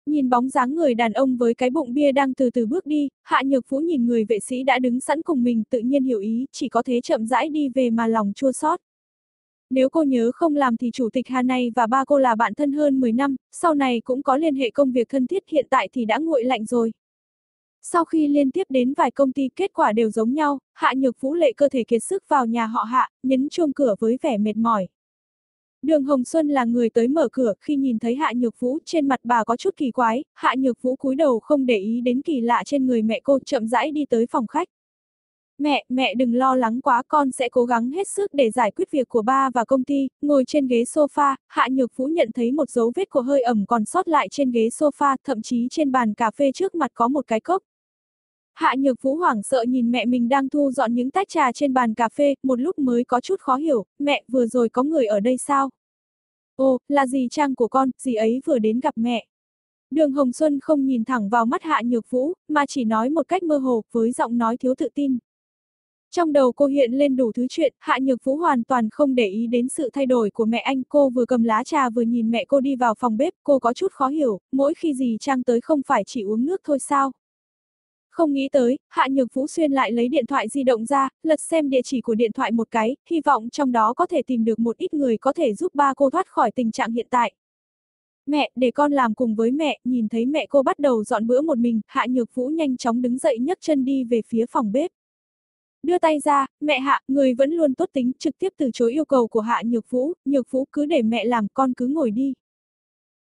Nhìn bóng dáng người đàn ông với cái bụng bia đang từ từ bước đi, Hạ Nhược Vũ nhìn người vệ sĩ đã đứng sẵn cùng mình tự nhiên hiểu ý, chỉ có thế chậm rãi đi về mà lòng chua xót. Nếu cô nhớ không làm thì chủ tịch Hà này và ba cô là bạn thân hơn 10 năm, sau này cũng có liên hệ công việc thân thiết hiện tại thì đã nguội lạnh rồi. Sau khi liên tiếp đến vài công ty kết quả đều giống nhau, Hạ Nhược Vũ lệ cơ thể kiệt sức vào nhà họ Hạ, nhấn chuông cửa với vẻ mệt mỏi. Đường Hồng Xuân là người tới mở cửa, khi nhìn thấy Hạ Nhược Vũ, trên mặt bà có chút kỳ quái, Hạ Nhược Vũ cúi đầu không để ý đến kỳ lạ trên người mẹ cô, chậm rãi đi tới phòng khách. Mẹ, mẹ đừng lo lắng quá, con sẽ cố gắng hết sức để giải quyết việc của ba và công ty, ngồi trên ghế sofa, Hạ Nhược Vũ nhận thấy một dấu vết của hơi ẩm còn sót lại trên ghế sofa, thậm chí trên bàn cà phê trước mặt có một cái cốc. Hạ Nhược Vũ hoảng sợ nhìn mẹ mình đang thu dọn những tách trà trên bàn cà phê, một lúc mới có chút khó hiểu, mẹ vừa rồi có người ở đây sao? Ồ, là gì? Trang của con, gì ấy vừa đến gặp mẹ. Đường Hồng Xuân không nhìn thẳng vào mắt Hạ Nhược Vũ, mà chỉ nói một cách mơ hồ, với giọng nói thiếu tự tin. Trong đầu cô hiện lên đủ thứ chuyện, Hạ Nhược Vũ hoàn toàn không để ý đến sự thay đổi của mẹ anh, cô vừa cầm lá trà vừa nhìn mẹ cô đi vào phòng bếp, cô có chút khó hiểu, mỗi khi gì Trang tới không phải chỉ uống nước thôi sao? Không nghĩ tới, Hạ Nhược Vũ Xuyên lại lấy điện thoại di động ra, lật xem địa chỉ của điện thoại một cái, hy vọng trong đó có thể tìm được một ít người có thể giúp ba cô thoát khỏi tình trạng hiện tại. Mẹ, để con làm cùng với mẹ, nhìn thấy mẹ cô bắt đầu dọn bữa một mình, Hạ Nhược Vũ nhanh chóng đứng dậy nhấc chân đi về phía phòng bếp. Đưa tay ra, mẹ Hạ, người vẫn luôn tốt tính, trực tiếp từ chối yêu cầu của Hạ Nhược Vũ, Nhược Vũ cứ để mẹ làm, con cứ ngồi đi.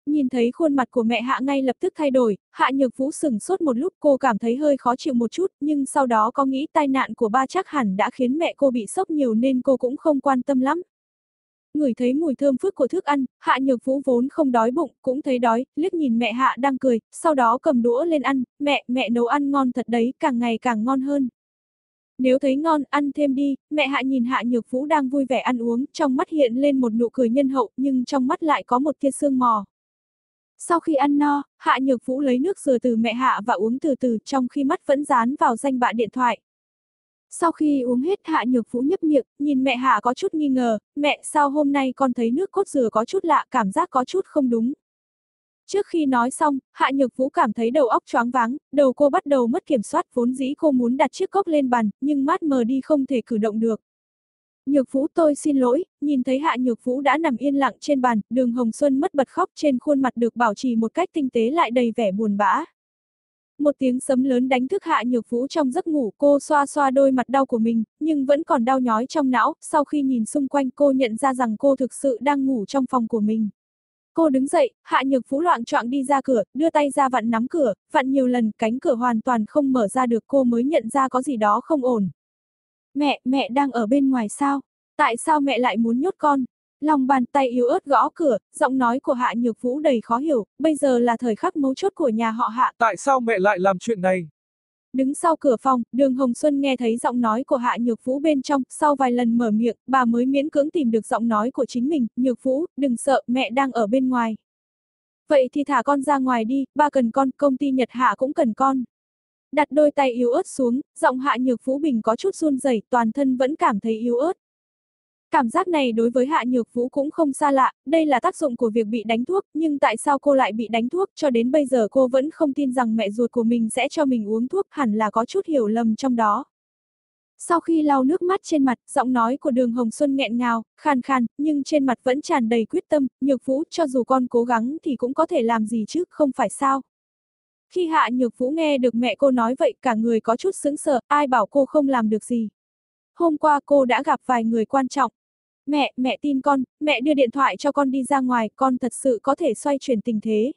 Nhìn thấy khuôn mặt của mẹ Hạ ngay lập tức thay đổi, Hạ Nhược Vũ sừng sốt một lúc cô cảm thấy hơi khó chịu một chút, nhưng sau đó có nghĩ tai nạn của ba chắc hẳn đã khiến mẹ cô bị sốc nhiều nên cô cũng không quan tâm lắm. Người thấy mùi thơm phức của thức ăn, Hạ Nhược Vũ vốn không đói bụng, cũng thấy đói, liếc nhìn mẹ Hạ đang cười, sau đó cầm đũa lên ăn, mẹ, mẹ nấu ăn ngon thật đấy, càng ngày càng ngon hơn. Nếu thấy ngon, ăn thêm đi, mẹ Hạ nhìn Hạ Nhược Vũ đang vui vẻ ăn uống, trong mắt hiện lên một nụ cười nhân hậu, nhưng trong mắt lại có một tia sương mò. Sau khi ăn no, Hạ Nhược Vũ lấy nước dừa từ mẹ Hạ và uống từ từ trong khi mắt vẫn dán vào danh bạ điện thoại. Sau khi uống hết Hạ Nhược Vũ nhấp miệng, nhìn mẹ Hạ có chút nghi ngờ, mẹ sao hôm nay con thấy nước cốt dừa có chút lạ, cảm giác có chút không đúng. Trước khi nói xong, Hạ Nhược Vũ cảm thấy đầu óc choáng váng, đầu cô bắt đầu mất kiểm soát vốn dĩ cô muốn đặt chiếc cốc lên bàn, nhưng mát mờ đi không thể cử động được. Nhược Vũ tôi xin lỗi, nhìn thấy Hạ Nhược Vũ đã nằm yên lặng trên bàn, đường Hồng Xuân mất bật khóc trên khuôn mặt được bảo trì một cách tinh tế lại đầy vẻ buồn bã. Một tiếng sấm lớn đánh thức Hạ Nhược Vũ trong giấc ngủ, cô xoa xoa đôi mặt đau của mình, nhưng vẫn còn đau nhói trong não, sau khi nhìn xung quanh cô nhận ra rằng cô thực sự đang ngủ trong phòng của mình. Cô đứng dậy, Hạ Nhược Vũ loạn choạng đi ra cửa, đưa tay ra vặn nắm cửa, vặn nhiều lần, cánh cửa hoàn toàn không mở ra được cô mới nhận ra có gì đó không ổn. Mẹ, mẹ đang ở bên ngoài sao? Tại sao mẹ lại muốn nhốt con? Lòng bàn tay yếu ớt gõ cửa, giọng nói của Hạ Nhược Vũ đầy khó hiểu, bây giờ là thời khắc mấu chốt của nhà họ Hạ. Tại sao mẹ lại làm chuyện này? Đứng sau cửa phòng, đường Hồng Xuân nghe thấy giọng nói của Hạ Nhược Vũ bên trong, sau vài lần mở miệng, bà mới miễn cưỡng tìm được giọng nói của chính mình, Nhược Vũ, đừng sợ, mẹ đang ở bên ngoài. Vậy thì thả con ra ngoài đi, ba cần con, công ty Nhật Hạ cũng cần con. Đặt đôi tay yếu ớt xuống, giọng Hạ Nhược Vũ Bình có chút run rẩy, toàn thân vẫn cảm thấy yếu ớt. Cảm giác này đối với Hạ Nhược Vũ cũng không xa lạ, đây là tác dụng của việc bị đánh thuốc, nhưng tại sao cô lại bị đánh thuốc, cho đến bây giờ cô vẫn không tin rằng mẹ ruột của mình sẽ cho mình uống thuốc, hẳn là có chút hiểu lầm trong đó. Sau khi lau nước mắt trên mặt, giọng nói của đường Hồng Xuân nghẹn ngào, khàn khàn, nhưng trên mặt vẫn tràn đầy quyết tâm, Nhược Vũ, cho dù con cố gắng thì cũng có thể làm gì chứ, không phải sao. Khi Hạ Nhược Vũ nghe được mẹ cô nói vậy, cả người có chút sững sờ, ai bảo cô không làm được gì. Hôm qua cô đã gặp vài người quan trọng, Mẹ, mẹ tin con, mẹ đưa điện thoại cho con đi ra ngoài, con thật sự có thể xoay chuyển tình thế.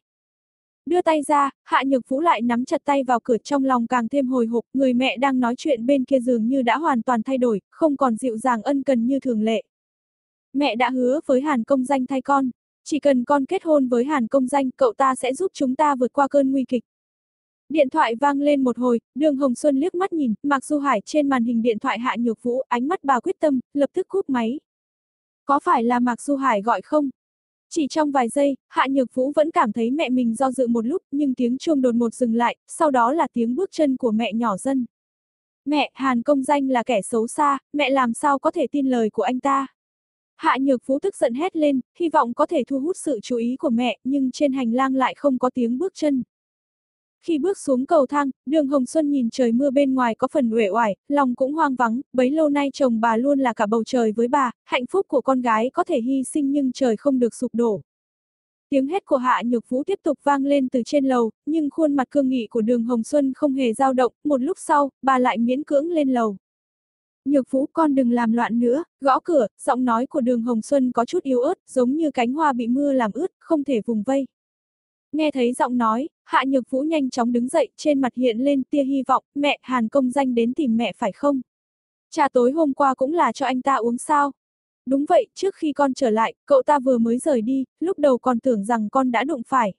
Đưa tay ra, Hạ Nhược Vũ lại nắm chặt tay vào cửa trong lòng càng thêm hồi hộp, người mẹ đang nói chuyện bên kia dường như đã hoàn toàn thay đổi, không còn dịu dàng ân cần như thường lệ. Mẹ đã hứa với Hàn Công Danh thay con, chỉ cần con kết hôn với Hàn Công Danh, cậu ta sẽ giúp chúng ta vượt qua cơn nguy kịch. Điện thoại vang lên một hồi, đường Hồng Xuân liếc mắt nhìn, Mạc Du Hải trên màn hình điện thoại Hạ Nhược Vũ, ánh mắt bà quyết tâm, lập tức cúp máy. Có phải là Mạc Du Hải gọi không? Chỉ trong vài giây, Hạ Nhược Vũ vẫn cảm thấy mẹ mình do dự một lúc, nhưng tiếng chuông đột một dừng lại, sau đó là tiếng bước chân của mẹ nhỏ dân. Mẹ, Hàn công danh là kẻ xấu xa, mẹ làm sao có thể tin lời của anh ta? Hạ Nhược Vũ tức giận hét lên, hy vọng có thể thu hút sự chú ý của mẹ, nhưng trên hành lang lại không có tiếng bước chân. Khi bước xuống cầu thang, đường Hồng Xuân nhìn trời mưa bên ngoài có phần uể oải, lòng cũng hoang vắng, bấy lâu nay chồng bà luôn là cả bầu trời với bà, hạnh phúc của con gái có thể hy sinh nhưng trời không được sụp đổ. Tiếng hét của Hạ Nhược Vũ tiếp tục vang lên từ trên lầu, nhưng khuôn mặt cương nghị của đường Hồng Xuân không hề dao động, một lúc sau, bà lại miễn cưỡng lên lầu. Nhược Vũ con đừng làm loạn nữa, gõ cửa, giọng nói của đường Hồng Xuân có chút yếu ớt, giống như cánh hoa bị mưa làm ướt, không thể vùng vây. Nghe thấy giọng nói, Hạ Nhược Vũ nhanh chóng đứng dậy, trên mặt hiện lên tia hy vọng, mẹ, Hàn công danh đến tìm mẹ phải không? Trà tối hôm qua cũng là cho anh ta uống sao? Đúng vậy, trước khi con trở lại, cậu ta vừa mới rời đi, lúc đầu còn tưởng rằng con đã đụng phải.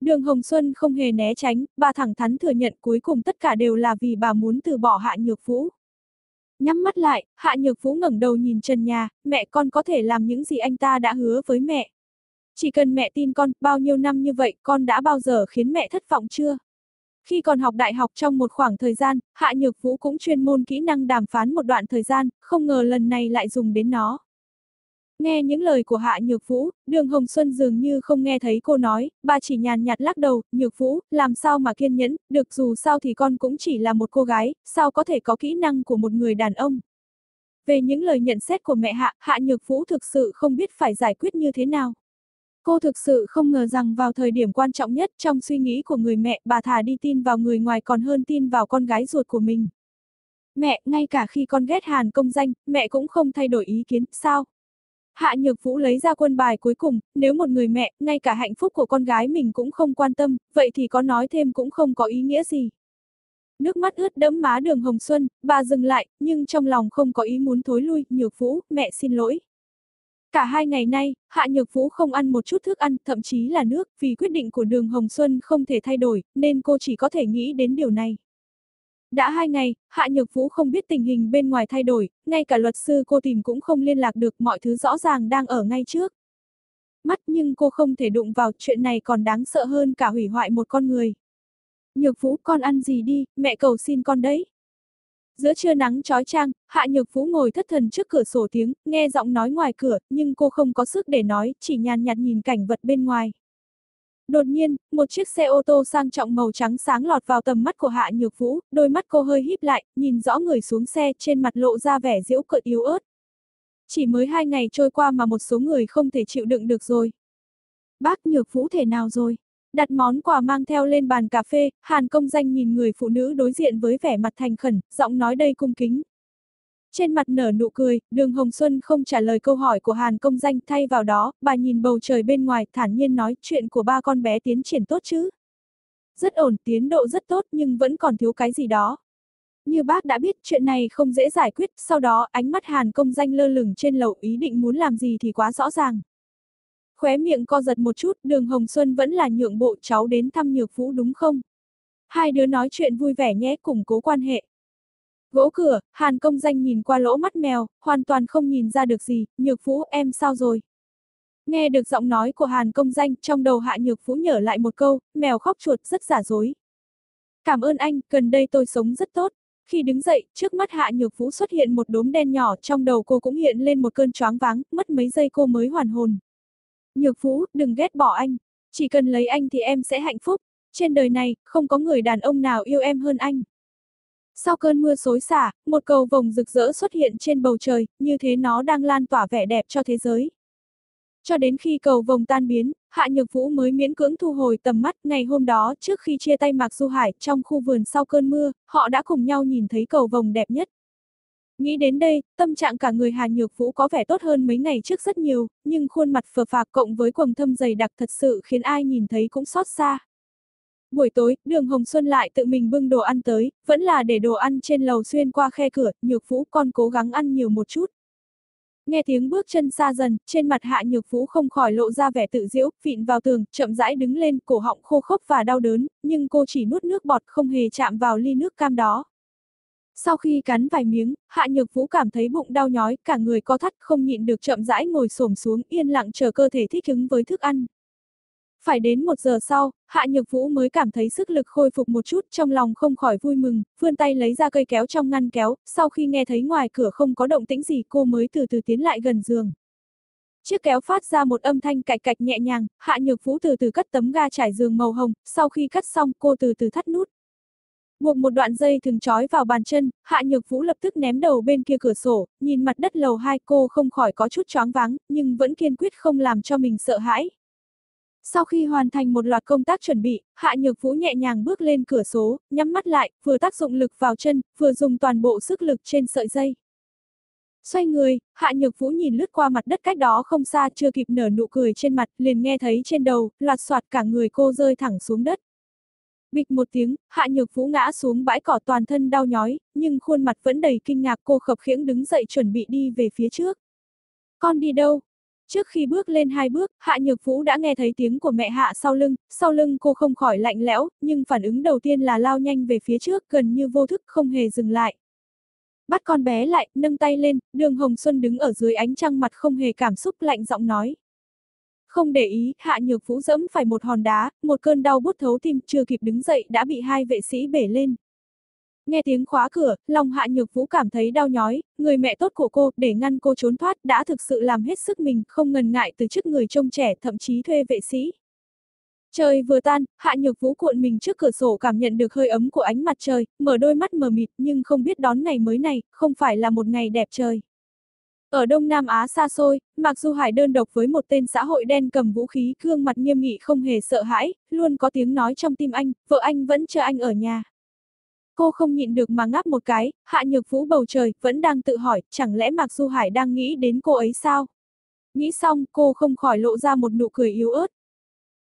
Đường Hồng Xuân không hề né tránh, bà thẳng thắn thừa nhận cuối cùng tất cả đều là vì bà muốn từ bỏ Hạ Nhược Vũ. Nhắm mắt lại, Hạ Nhược Vũ ngẩng đầu nhìn trần nhà, mẹ con có thể làm những gì anh ta đã hứa với mẹ. Chỉ cần mẹ tin con, bao nhiêu năm như vậy, con đã bao giờ khiến mẹ thất vọng chưa? Khi còn học đại học trong một khoảng thời gian, Hạ Nhược Vũ cũng chuyên môn kỹ năng đàm phán một đoạn thời gian, không ngờ lần này lại dùng đến nó. Nghe những lời của Hạ Nhược Vũ, đường Hồng Xuân dường như không nghe thấy cô nói, bà chỉ nhàn nhạt lắc đầu, Nhược Vũ, làm sao mà kiên nhẫn, được dù sao thì con cũng chỉ là một cô gái, sao có thể có kỹ năng của một người đàn ông. Về những lời nhận xét của mẹ Hạ, Hạ Nhược Vũ thực sự không biết phải giải quyết như thế nào. Cô thực sự không ngờ rằng vào thời điểm quan trọng nhất trong suy nghĩ của người mẹ, bà thà đi tin vào người ngoài còn hơn tin vào con gái ruột của mình. Mẹ, ngay cả khi con ghét Hàn công danh, mẹ cũng không thay đổi ý kiến, sao? Hạ Nhược Vũ lấy ra quân bài cuối cùng, nếu một người mẹ, ngay cả hạnh phúc của con gái mình cũng không quan tâm, vậy thì có nói thêm cũng không có ý nghĩa gì. Nước mắt ướt đẫm má đường Hồng Xuân, bà dừng lại, nhưng trong lòng không có ý muốn thối lui, Nhược Vũ, mẹ xin lỗi. Cả hai ngày nay, Hạ Nhược Vũ không ăn một chút thức ăn, thậm chí là nước, vì quyết định của đường Hồng Xuân không thể thay đổi, nên cô chỉ có thể nghĩ đến điều này. Đã hai ngày, Hạ Nhược Vũ không biết tình hình bên ngoài thay đổi, ngay cả luật sư cô tìm cũng không liên lạc được, mọi thứ rõ ràng đang ở ngay trước. Mắt nhưng cô không thể đụng vào, chuyện này còn đáng sợ hơn cả hủy hoại một con người. Nhược Vũ con ăn gì đi, mẹ cầu xin con đấy. Giữa trưa nắng trói trang, Hạ Nhược Vũ ngồi thất thần trước cửa sổ tiếng, nghe giọng nói ngoài cửa, nhưng cô không có sức để nói, chỉ nhàn nhạt nhìn cảnh vật bên ngoài. Đột nhiên, một chiếc xe ô tô sang trọng màu trắng sáng lọt vào tầm mắt của Hạ Nhược Vũ, đôi mắt cô hơi híp lại, nhìn rõ người xuống xe, trên mặt lộ ra vẻ giễu cợt yếu ớt. Chỉ mới hai ngày trôi qua mà một số người không thể chịu đựng được rồi. Bác Nhược Vũ thể nào rồi? Đặt món quà mang theo lên bàn cà phê, Hàn công danh nhìn người phụ nữ đối diện với vẻ mặt thành khẩn, giọng nói đầy cung kính. Trên mặt nở nụ cười, đường Hồng Xuân không trả lời câu hỏi của Hàn công danh thay vào đó, bà nhìn bầu trời bên ngoài thản nhiên nói chuyện của ba con bé tiến triển tốt chứ. Rất ổn, tiến độ rất tốt nhưng vẫn còn thiếu cái gì đó. Như bác đã biết chuyện này không dễ giải quyết, sau đó ánh mắt Hàn công danh lơ lửng trên lầu ý định muốn làm gì thì quá rõ ràng. Khóe miệng co giật một chút, đường Hồng Xuân vẫn là nhượng bộ cháu đến thăm nhược vũ đúng không? Hai đứa nói chuyện vui vẻ nhé, củng cố quan hệ. Gỗ cửa, Hàn công danh nhìn qua lỗ mắt mèo, hoàn toàn không nhìn ra được gì, nhược vũ em sao rồi? Nghe được giọng nói của Hàn công danh, trong đầu hạ nhược vũ nhở lại một câu, mèo khóc chuột rất giả dối. Cảm ơn anh, gần đây tôi sống rất tốt. Khi đứng dậy, trước mắt hạ nhược vũ xuất hiện một đốm đen nhỏ, trong đầu cô cũng hiện lên một cơn choáng váng, mất mấy giây cô mới hoàn hồn. Nhược vũ, đừng ghét bỏ anh. Chỉ cần lấy anh thì em sẽ hạnh phúc. Trên đời này, không có người đàn ông nào yêu em hơn anh. Sau cơn mưa xối xả, một cầu vồng rực rỡ xuất hiện trên bầu trời, như thế nó đang lan tỏa vẻ đẹp cho thế giới. Cho đến khi cầu vồng tan biến, Hạ Nhược Vũ mới miễn cưỡng thu hồi tầm mắt ngày hôm đó trước khi chia tay Mạc Du Hải trong khu vườn sau cơn mưa, họ đã cùng nhau nhìn thấy cầu vồng đẹp nhất. Nghĩ đến đây, tâm trạng cả người Hà Nhược Vũ có vẻ tốt hơn mấy ngày trước rất nhiều, nhưng khuôn mặt phờ phạc cộng với quầng thâm dày đặc thật sự khiến ai nhìn thấy cũng xót xa. Buổi tối, đường Hồng Xuân lại tự mình bưng đồ ăn tới, vẫn là để đồ ăn trên lầu xuyên qua khe cửa, Nhược Vũ con cố gắng ăn nhiều một chút. Nghe tiếng bước chân xa dần, trên mặt Hạ Nhược Vũ không khỏi lộ ra vẻ tự diễu, vịn vào tường, chậm rãi đứng lên, cổ họng khô khốc và đau đớn, nhưng cô chỉ nuốt nước bọt không hề chạm vào ly nước cam đó. Sau khi cắn vài miếng, Hạ Nhược Vũ cảm thấy bụng đau nhói, cả người co thắt không nhịn được chậm rãi ngồi xổm xuống, yên lặng chờ cơ thể thích ứng với thức ăn. Phải đến một giờ sau, Hạ Nhược Vũ mới cảm thấy sức lực khôi phục một chút, trong lòng không khỏi vui mừng, vươn tay lấy ra cây kéo trong ngăn kéo, sau khi nghe thấy ngoài cửa không có động tĩnh gì cô mới từ từ tiến lại gần giường. Chiếc kéo phát ra một âm thanh cạch cạch nhẹ nhàng, Hạ Nhược Vũ từ từ cắt tấm ga trải giường màu hồng, sau khi cắt xong cô từ từ thắt nút. Buộc một đoạn dây thường trói vào bàn chân, Hạ Nhược Vũ lập tức ném đầu bên kia cửa sổ, nhìn mặt đất lầu hai cô không khỏi có chút choáng váng, nhưng vẫn kiên quyết không làm cho mình sợ hãi, sau khi hoàn thành một loạt công tác chuẩn bị, Hạ Nhược Vũ nhẹ nhàng bước lên cửa số, nhắm mắt lại, vừa tác dụng lực vào chân, vừa dùng toàn bộ sức lực trên sợi dây. Xoay người, Hạ Nhược Vũ nhìn lướt qua mặt đất cách đó không xa chưa kịp nở nụ cười trên mặt, liền nghe thấy trên đầu, loạt soạt cả người cô rơi thẳng xuống đất. Bịch một tiếng, Hạ Nhược Vũ ngã xuống bãi cỏ toàn thân đau nhói, nhưng khuôn mặt vẫn đầy kinh ngạc cô khập khiễng đứng dậy chuẩn bị đi về phía trước. Con đi đâu? Trước khi bước lên hai bước, Hạ Nhược Vũ đã nghe thấy tiếng của mẹ Hạ sau lưng, sau lưng cô không khỏi lạnh lẽo, nhưng phản ứng đầu tiên là lao nhanh về phía trước, gần như vô thức không hề dừng lại. Bắt con bé lại, nâng tay lên, đường Hồng Xuân đứng ở dưới ánh trăng mặt không hề cảm xúc lạnh giọng nói. Không để ý, Hạ Nhược Vũ dẫm phải một hòn đá, một cơn đau bút thấu tim chưa kịp đứng dậy đã bị hai vệ sĩ bể lên. Nghe tiếng khóa cửa, lòng hạ nhược vũ cảm thấy đau nhói, người mẹ tốt của cô, để ngăn cô trốn thoát, đã thực sự làm hết sức mình, không ngần ngại từ chức người trông trẻ, thậm chí thuê vệ sĩ. Trời vừa tan, hạ nhược vũ cuộn mình trước cửa sổ cảm nhận được hơi ấm của ánh mặt trời, mở đôi mắt mờ mịt nhưng không biết đón ngày mới này, không phải là một ngày đẹp trời. Ở Đông Nam Á xa xôi, Mạc Du Hải đơn độc với một tên xã hội đen cầm vũ khí, gương mặt nghiêm nghị không hề sợ hãi, luôn có tiếng nói trong tim anh, vợ anh vẫn chờ anh ở nhà. Cô không nhịn được mà ngáp một cái, hạ nhược vũ bầu trời, vẫn đang tự hỏi, chẳng lẽ Mạc Du Hải đang nghĩ đến cô ấy sao? Nghĩ xong, cô không khỏi lộ ra một nụ cười yếu ớt.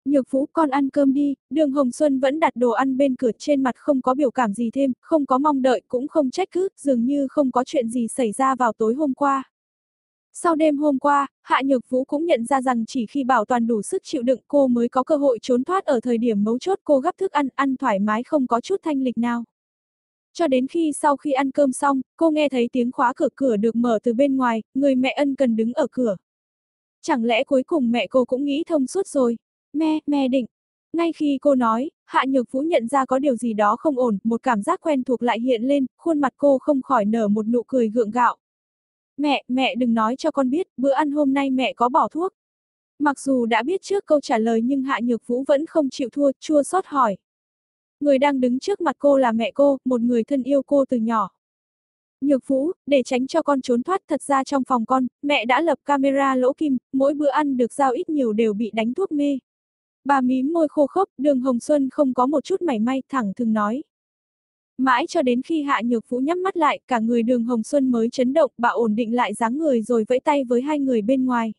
Nhược vũ con ăn cơm đi, đường Hồng Xuân vẫn đặt đồ ăn bên cửa trên mặt không có biểu cảm gì thêm, không có mong đợi cũng không trách cứ, dường như không có chuyện gì xảy ra vào tối hôm qua. Sau đêm hôm qua, Hạ Nhược Vũ cũng nhận ra rằng chỉ khi bảo toàn đủ sức chịu đựng cô mới có cơ hội trốn thoát ở thời điểm mấu chốt cô gắp thức ăn, ăn thoải mái không có chút thanh lịch nào. Cho đến khi sau khi ăn cơm xong, cô nghe thấy tiếng khóa cửa cửa được mở từ bên ngoài, người mẹ ân cần đứng ở cửa. Chẳng lẽ cuối cùng mẹ cô cũng nghĩ thông suốt rồi? Mẹ, mẹ định. Ngay khi cô nói, Hạ Nhược Vũ nhận ra có điều gì đó không ổn, một cảm giác quen thuộc lại hiện lên, khuôn mặt cô không khỏi nở một nụ cười gượng gạo. Mẹ, mẹ đừng nói cho con biết, bữa ăn hôm nay mẹ có bỏ thuốc. Mặc dù đã biết trước câu trả lời nhưng Hạ Nhược Vũ vẫn không chịu thua, chua xót hỏi. Người đang đứng trước mặt cô là mẹ cô, một người thân yêu cô từ nhỏ. Nhược Vũ, để tránh cho con trốn thoát thật ra trong phòng con, mẹ đã lập camera lỗ kim, mỗi bữa ăn được giao ít nhiều đều bị đánh thuốc mê. Bà mím môi khô khốc, đường Hồng Xuân không có một chút mảy may, thẳng thừng nói. Mãi cho đến khi Hạ Nhược Vũ nhắm mắt lại, cả người đường Hồng Xuân mới chấn động, bà ổn định lại dáng người rồi vẫy tay với hai người bên ngoài.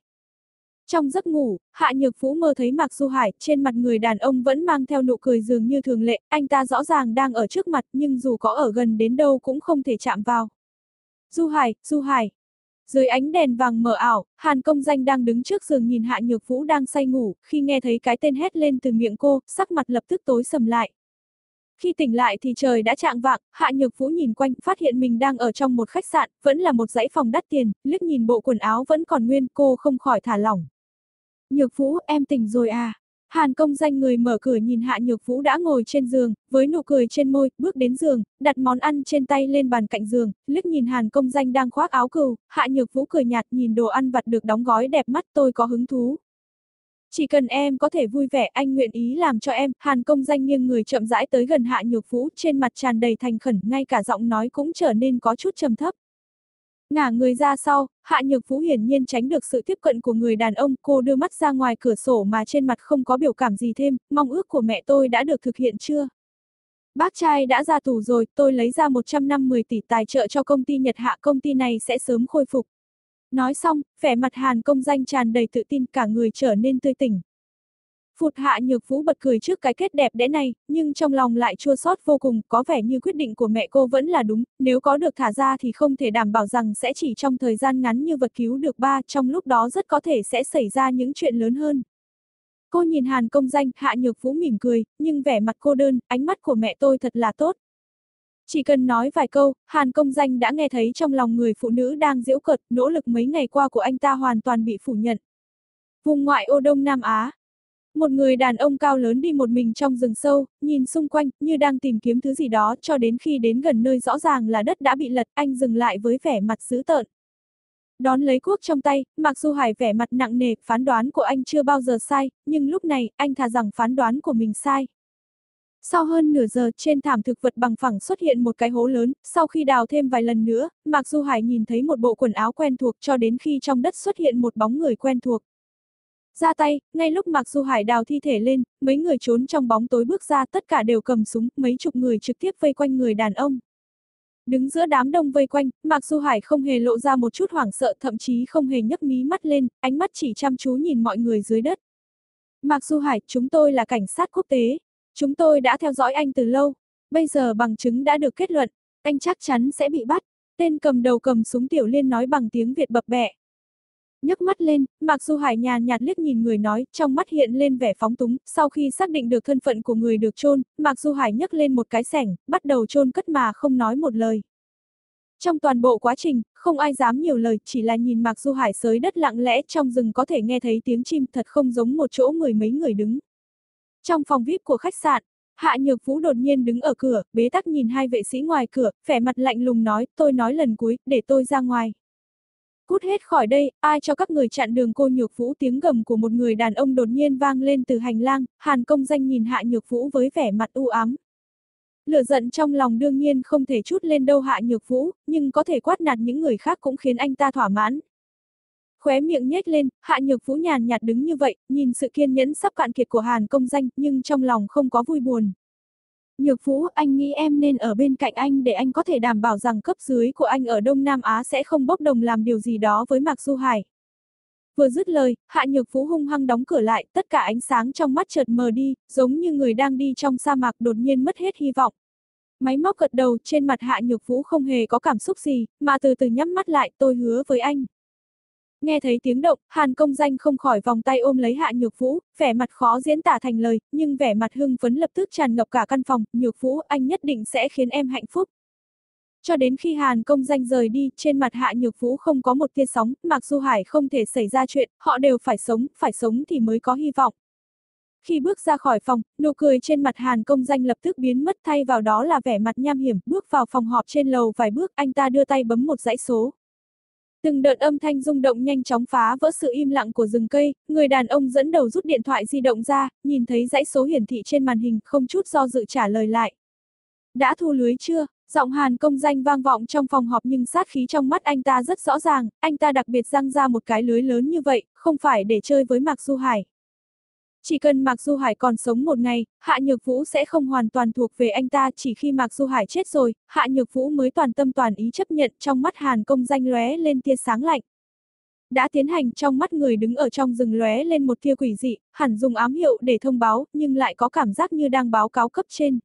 Trong giấc ngủ, Hạ Nhược Vũ mơ thấy Mạc Du Hải, trên mặt người đàn ông vẫn mang theo nụ cười dường như thường lệ, anh ta rõ ràng đang ở trước mặt nhưng dù có ở gần đến đâu cũng không thể chạm vào. Du Hải, Du Hải. Dưới ánh đèn vàng mờ ảo, Hàn công danh đang đứng trước giường nhìn Hạ Nhược Vũ đang say ngủ, khi nghe thấy cái tên hét lên từ miệng cô, sắc mặt lập tức tối sầm lại. Khi tỉnh lại thì trời đã trạng vạng, Hạ Nhược Vũ nhìn quanh, phát hiện mình đang ở trong một khách sạn, vẫn là một dãy phòng đắt tiền, liếc nhìn bộ quần áo vẫn còn nguyên, cô không khỏi thả lỏng. Nhược Vũ, em tỉnh rồi à? Hàn công danh người mở cửa nhìn Hạ Nhược Vũ đã ngồi trên giường, với nụ cười trên môi, bước đến giường, đặt món ăn trên tay lên bàn cạnh giường, liếc nhìn Hàn công danh đang khoác áo cừu, Hạ Nhược Vũ cười nhạt nhìn đồ ăn vặt được đóng gói đẹp mắt tôi có hứng thú. Chỉ cần em có thể vui vẻ anh nguyện ý làm cho em, Hàn công danh nghiêng người chậm rãi tới gần Hạ Nhược Vũ trên mặt tràn đầy thành khẩn, ngay cả giọng nói cũng trở nên có chút trầm thấp. Ngả người ra sau, Hạ Nhược Vũ hiển nhiên tránh được sự tiếp cận của người đàn ông, cô đưa mắt ra ngoài cửa sổ mà trên mặt không có biểu cảm gì thêm, mong ước của mẹ tôi đã được thực hiện chưa? Bác trai đã ra tù rồi, tôi lấy ra 150 tỷ tài trợ cho công ty Nhật Hạ công ty này sẽ sớm khôi phục. Nói xong, vẻ mặt Hàn công danh tràn đầy tự tin cả người trở nên tươi tỉnh. Phụt hạ nhược vũ bật cười trước cái kết đẹp đẽ này, nhưng trong lòng lại chua xót vô cùng, có vẻ như quyết định của mẹ cô vẫn là đúng, nếu có được thả ra thì không thể đảm bảo rằng sẽ chỉ trong thời gian ngắn như vật cứu được ba, trong lúc đó rất có thể sẽ xảy ra những chuyện lớn hơn. Cô nhìn Hàn công danh, hạ nhược vũ mỉm cười, nhưng vẻ mặt cô đơn, ánh mắt của mẹ tôi thật là tốt. Chỉ cần nói vài câu, Hàn công danh đã nghe thấy trong lòng người phụ nữ đang diễu cợt, nỗ lực mấy ngày qua của anh ta hoàn toàn bị phủ nhận. Vùng ngoại ô Đông Nam Á, một người đàn ông cao lớn đi một mình trong rừng sâu, nhìn xung quanh, như đang tìm kiếm thứ gì đó, cho đến khi đến gần nơi rõ ràng là đất đã bị lật, anh dừng lại với vẻ mặt dữ tợn. Đón lấy cuốc trong tay, mặc dù Hải vẻ mặt nặng nề, phán đoán của anh chưa bao giờ sai, nhưng lúc này, anh thà rằng phán đoán của mình sai. Sau hơn nửa giờ, trên thảm thực vật bằng phẳng xuất hiện một cái hố lớn, sau khi đào thêm vài lần nữa, Mạc Du Hải nhìn thấy một bộ quần áo quen thuộc cho đến khi trong đất xuất hiện một bóng người quen thuộc. Ra tay, ngay lúc Mạc Du Hải đào thi thể lên, mấy người trốn trong bóng tối bước ra tất cả đều cầm súng, mấy chục người trực tiếp vây quanh người đàn ông. Đứng giữa đám đông vây quanh, Mạc Du Hải không hề lộ ra một chút hoảng sợ thậm chí không hề nhấc mí mắt lên, ánh mắt chỉ chăm chú nhìn mọi người dưới đất. Mạc Du Hải, chúng tôi là cảnh sát quốc tế. Chúng tôi đã theo dõi anh từ lâu. Bây giờ bằng chứng đã được kết luận, anh chắc chắn sẽ bị bắt. Tên cầm đầu cầm súng tiểu liên nói bằng tiếng Việt bập bẹ nhấc mắt lên, Mạc Du Hải nhàn nhạt liếc nhìn người nói, trong mắt hiện lên vẻ phóng túng, sau khi xác định được thân phận của người được chôn, Mạc Du Hải nhấc lên một cái sẻng, bắt đầu chôn cất mà không nói một lời. Trong toàn bộ quá trình, không ai dám nhiều lời, chỉ là nhìn Mạc Du Hải sới đất lặng lẽ trong rừng có thể nghe thấy tiếng chim thật không giống một chỗ người mấy người đứng. Trong phòng VIP của khách sạn, Hạ Nhược Vũ đột nhiên đứng ở cửa, bế tắc nhìn hai vệ sĩ ngoài cửa, vẻ mặt lạnh lùng nói, tôi nói lần cuối, để tôi ra ngoài. Cút hết khỏi đây, ai cho các người chặn đường cô Nhược Vũ tiếng gầm của một người đàn ông đột nhiên vang lên từ hành lang, Hàn công danh nhìn Hạ Nhược Vũ với vẻ mặt u ám. Lửa giận trong lòng đương nhiên không thể chút lên đâu Hạ Nhược Vũ, nhưng có thể quát nạt những người khác cũng khiến anh ta thỏa mãn. Khóe miệng nhếch lên, Hạ Nhược Vũ nhàn nhạt đứng như vậy, nhìn sự kiên nhẫn sắp cạn kiệt của Hàn công danh, nhưng trong lòng không có vui buồn. Nhược Vũ, anh nghĩ em nên ở bên cạnh anh để anh có thể đảm bảo rằng cấp dưới của anh ở Đông Nam Á sẽ không bốc đồng làm điều gì đó với Mạc Du Hải. Vừa dứt lời, Hạ Nhược Vũ hung hăng đóng cửa lại, tất cả ánh sáng trong mắt chợt mờ đi, giống như người đang đi trong sa mạc đột nhiên mất hết hy vọng. Máy móc gật đầu, trên mặt Hạ Nhược Vũ không hề có cảm xúc gì, mà từ từ nhắm mắt lại, tôi hứa với anh. Nghe thấy tiếng động, Hàn công danh không khỏi vòng tay ôm lấy Hạ Nhược Vũ, vẻ mặt khó diễn tả thành lời, nhưng vẻ mặt hưng phấn lập tức tràn ngập cả căn phòng, Nhược Vũ, anh nhất định sẽ khiến em hạnh phúc. Cho đến khi Hàn công danh rời đi, trên mặt Hạ Nhược Vũ không có một tia sóng, mặc dù Hải không thể xảy ra chuyện, họ đều phải sống, phải sống thì mới có hy vọng. Khi bước ra khỏi phòng, nụ cười trên mặt Hàn công danh lập tức biến mất thay vào đó là vẻ mặt nham hiểm, bước vào phòng họp trên lầu vài bước, anh ta đưa tay bấm một dãy số. Từng đợt âm thanh rung động nhanh chóng phá vỡ sự im lặng của rừng cây, người đàn ông dẫn đầu rút điện thoại di động ra, nhìn thấy dãy số hiển thị trên màn hình, không chút do dự trả lời lại. Đã thu lưới chưa? Giọng Hàn công danh vang vọng trong phòng họp nhưng sát khí trong mắt anh ta rất rõ ràng, anh ta đặc biệt răng ra một cái lưới lớn như vậy, không phải để chơi với Mạc Du Hải. Chỉ cần Mạc Du Hải còn sống một ngày, Hạ Nhược Vũ sẽ không hoàn toàn thuộc về anh ta, chỉ khi Mạc Du Hải chết rồi, Hạ Nhược Vũ mới toàn tâm toàn ý chấp nhận trong mắt Hàn công danh lóe lên tia sáng lạnh. Đã tiến hành trong mắt người đứng ở trong rừng lóe lên một tia quỷ dị, hẳn dùng ám hiệu để thông báo, nhưng lại có cảm giác như đang báo cáo cấp trên.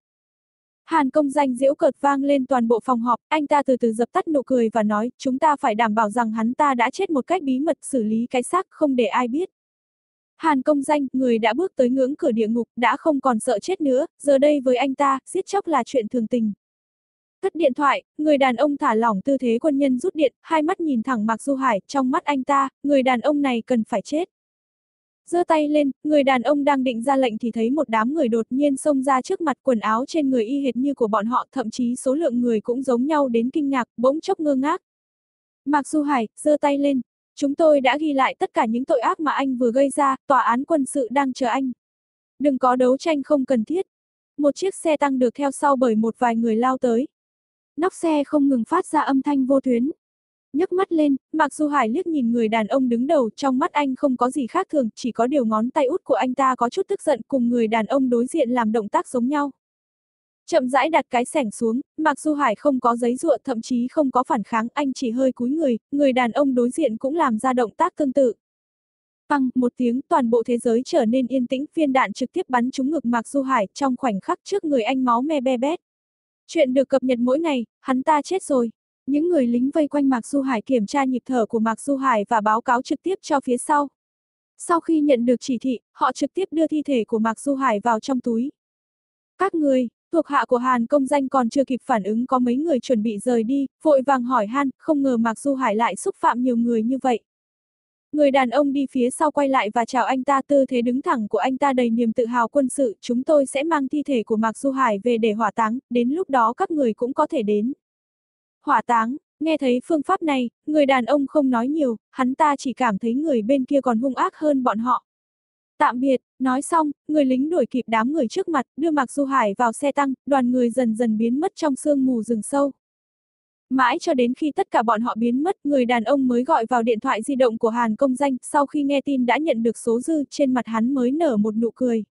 Hàn công danh diễu cợt vang lên toàn bộ phòng họp, anh ta từ từ dập tắt nụ cười và nói, chúng ta phải đảm bảo rằng hắn ta đã chết một cách bí mật xử lý cái xác không để ai biết. Hàn công danh, người đã bước tới ngưỡng cửa địa ngục, đã không còn sợ chết nữa, giờ đây với anh ta, giết chóc là chuyện thường tình. Cất điện thoại, người đàn ông thả lỏng tư thế quân nhân rút điện, hai mắt nhìn thẳng Mạc Du Hải, trong mắt anh ta, người đàn ông này cần phải chết. giơ tay lên, người đàn ông đang định ra lệnh thì thấy một đám người đột nhiên xông ra trước mặt quần áo trên người y hệt như của bọn họ, thậm chí số lượng người cũng giống nhau đến kinh ngạc, bỗng chốc ngơ ngác. Mạc Du Hải, giơ tay lên, Chúng tôi đã ghi lại tất cả những tội ác mà anh vừa gây ra, tòa án quân sự đang chờ anh. Đừng có đấu tranh không cần thiết. Một chiếc xe tăng được theo sau bởi một vài người lao tới. Nóc xe không ngừng phát ra âm thanh vô tuyến. nhấc mắt lên, Mạc Du Hải liếc nhìn người đàn ông đứng đầu, trong mắt anh không có gì khác thường, chỉ có điều ngón tay út của anh ta có chút tức giận cùng người đàn ông đối diện làm động tác giống nhau. Chậm rãi đặt cái sẻng xuống, Mạc Du Hải không có giấy ruộng thậm chí không có phản kháng, anh chỉ hơi cúi người, người đàn ông đối diện cũng làm ra động tác tương tự. Tăng một tiếng, toàn bộ thế giới trở nên yên tĩnh, viên đạn trực tiếp bắn trúng ngực Mạc Du Hải, trong khoảnh khắc trước người anh máu me be bét. Chuyện được cập nhật mỗi ngày, hắn ta chết rồi. Những người lính vây quanh Mạc Du Hải kiểm tra nhịp thở của Mạc Du Hải và báo cáo trực tiếp cho phía sau. Sau khi nhận được chỉ thị, họ trực tiếp đưa thi thể của Mạc Du Hải vào trong túi. Các người, Thuộc hạ của Hàn công danh còn chưa kịp phản ứng có mấy người chuẩn bị rời đi, vội vàng hỏi Han, không ngờ Mạc Du Hải lại xúc phạm nhiều người như vậy. Người đàn ông đi phía sau quay lại và chào anh ta tư thế đứng thẳng của anh ta đầy niềm tự hào quân sự, chúng tôi sẽ mang thi thể của Mạc Du Hải về để hỏa táng, đến lúc đó các người cũng có thể đến. Hỏa táng, nghe thấy phương pháp này, người đàn ông không nói nhiều, hắn ta chỉ cảm thấy người bên kia còn hung ác hơn bọn họ. Tạm biệt, nói xong, người lính đuổi kịp đám người trước mặt, đưa Mạc Du Hải vào xe tăng, đoàn người dần dần biến mất trong sương mù rừng sâu. Mãi cho đến khi tất cả bọn họ biến mất, người đàn ông mới gọi vào điện thoại di động của Hàn công danh, sau khi nghe tin đã nhận được số dư, trên mặt hắn mới nở một nụ cười.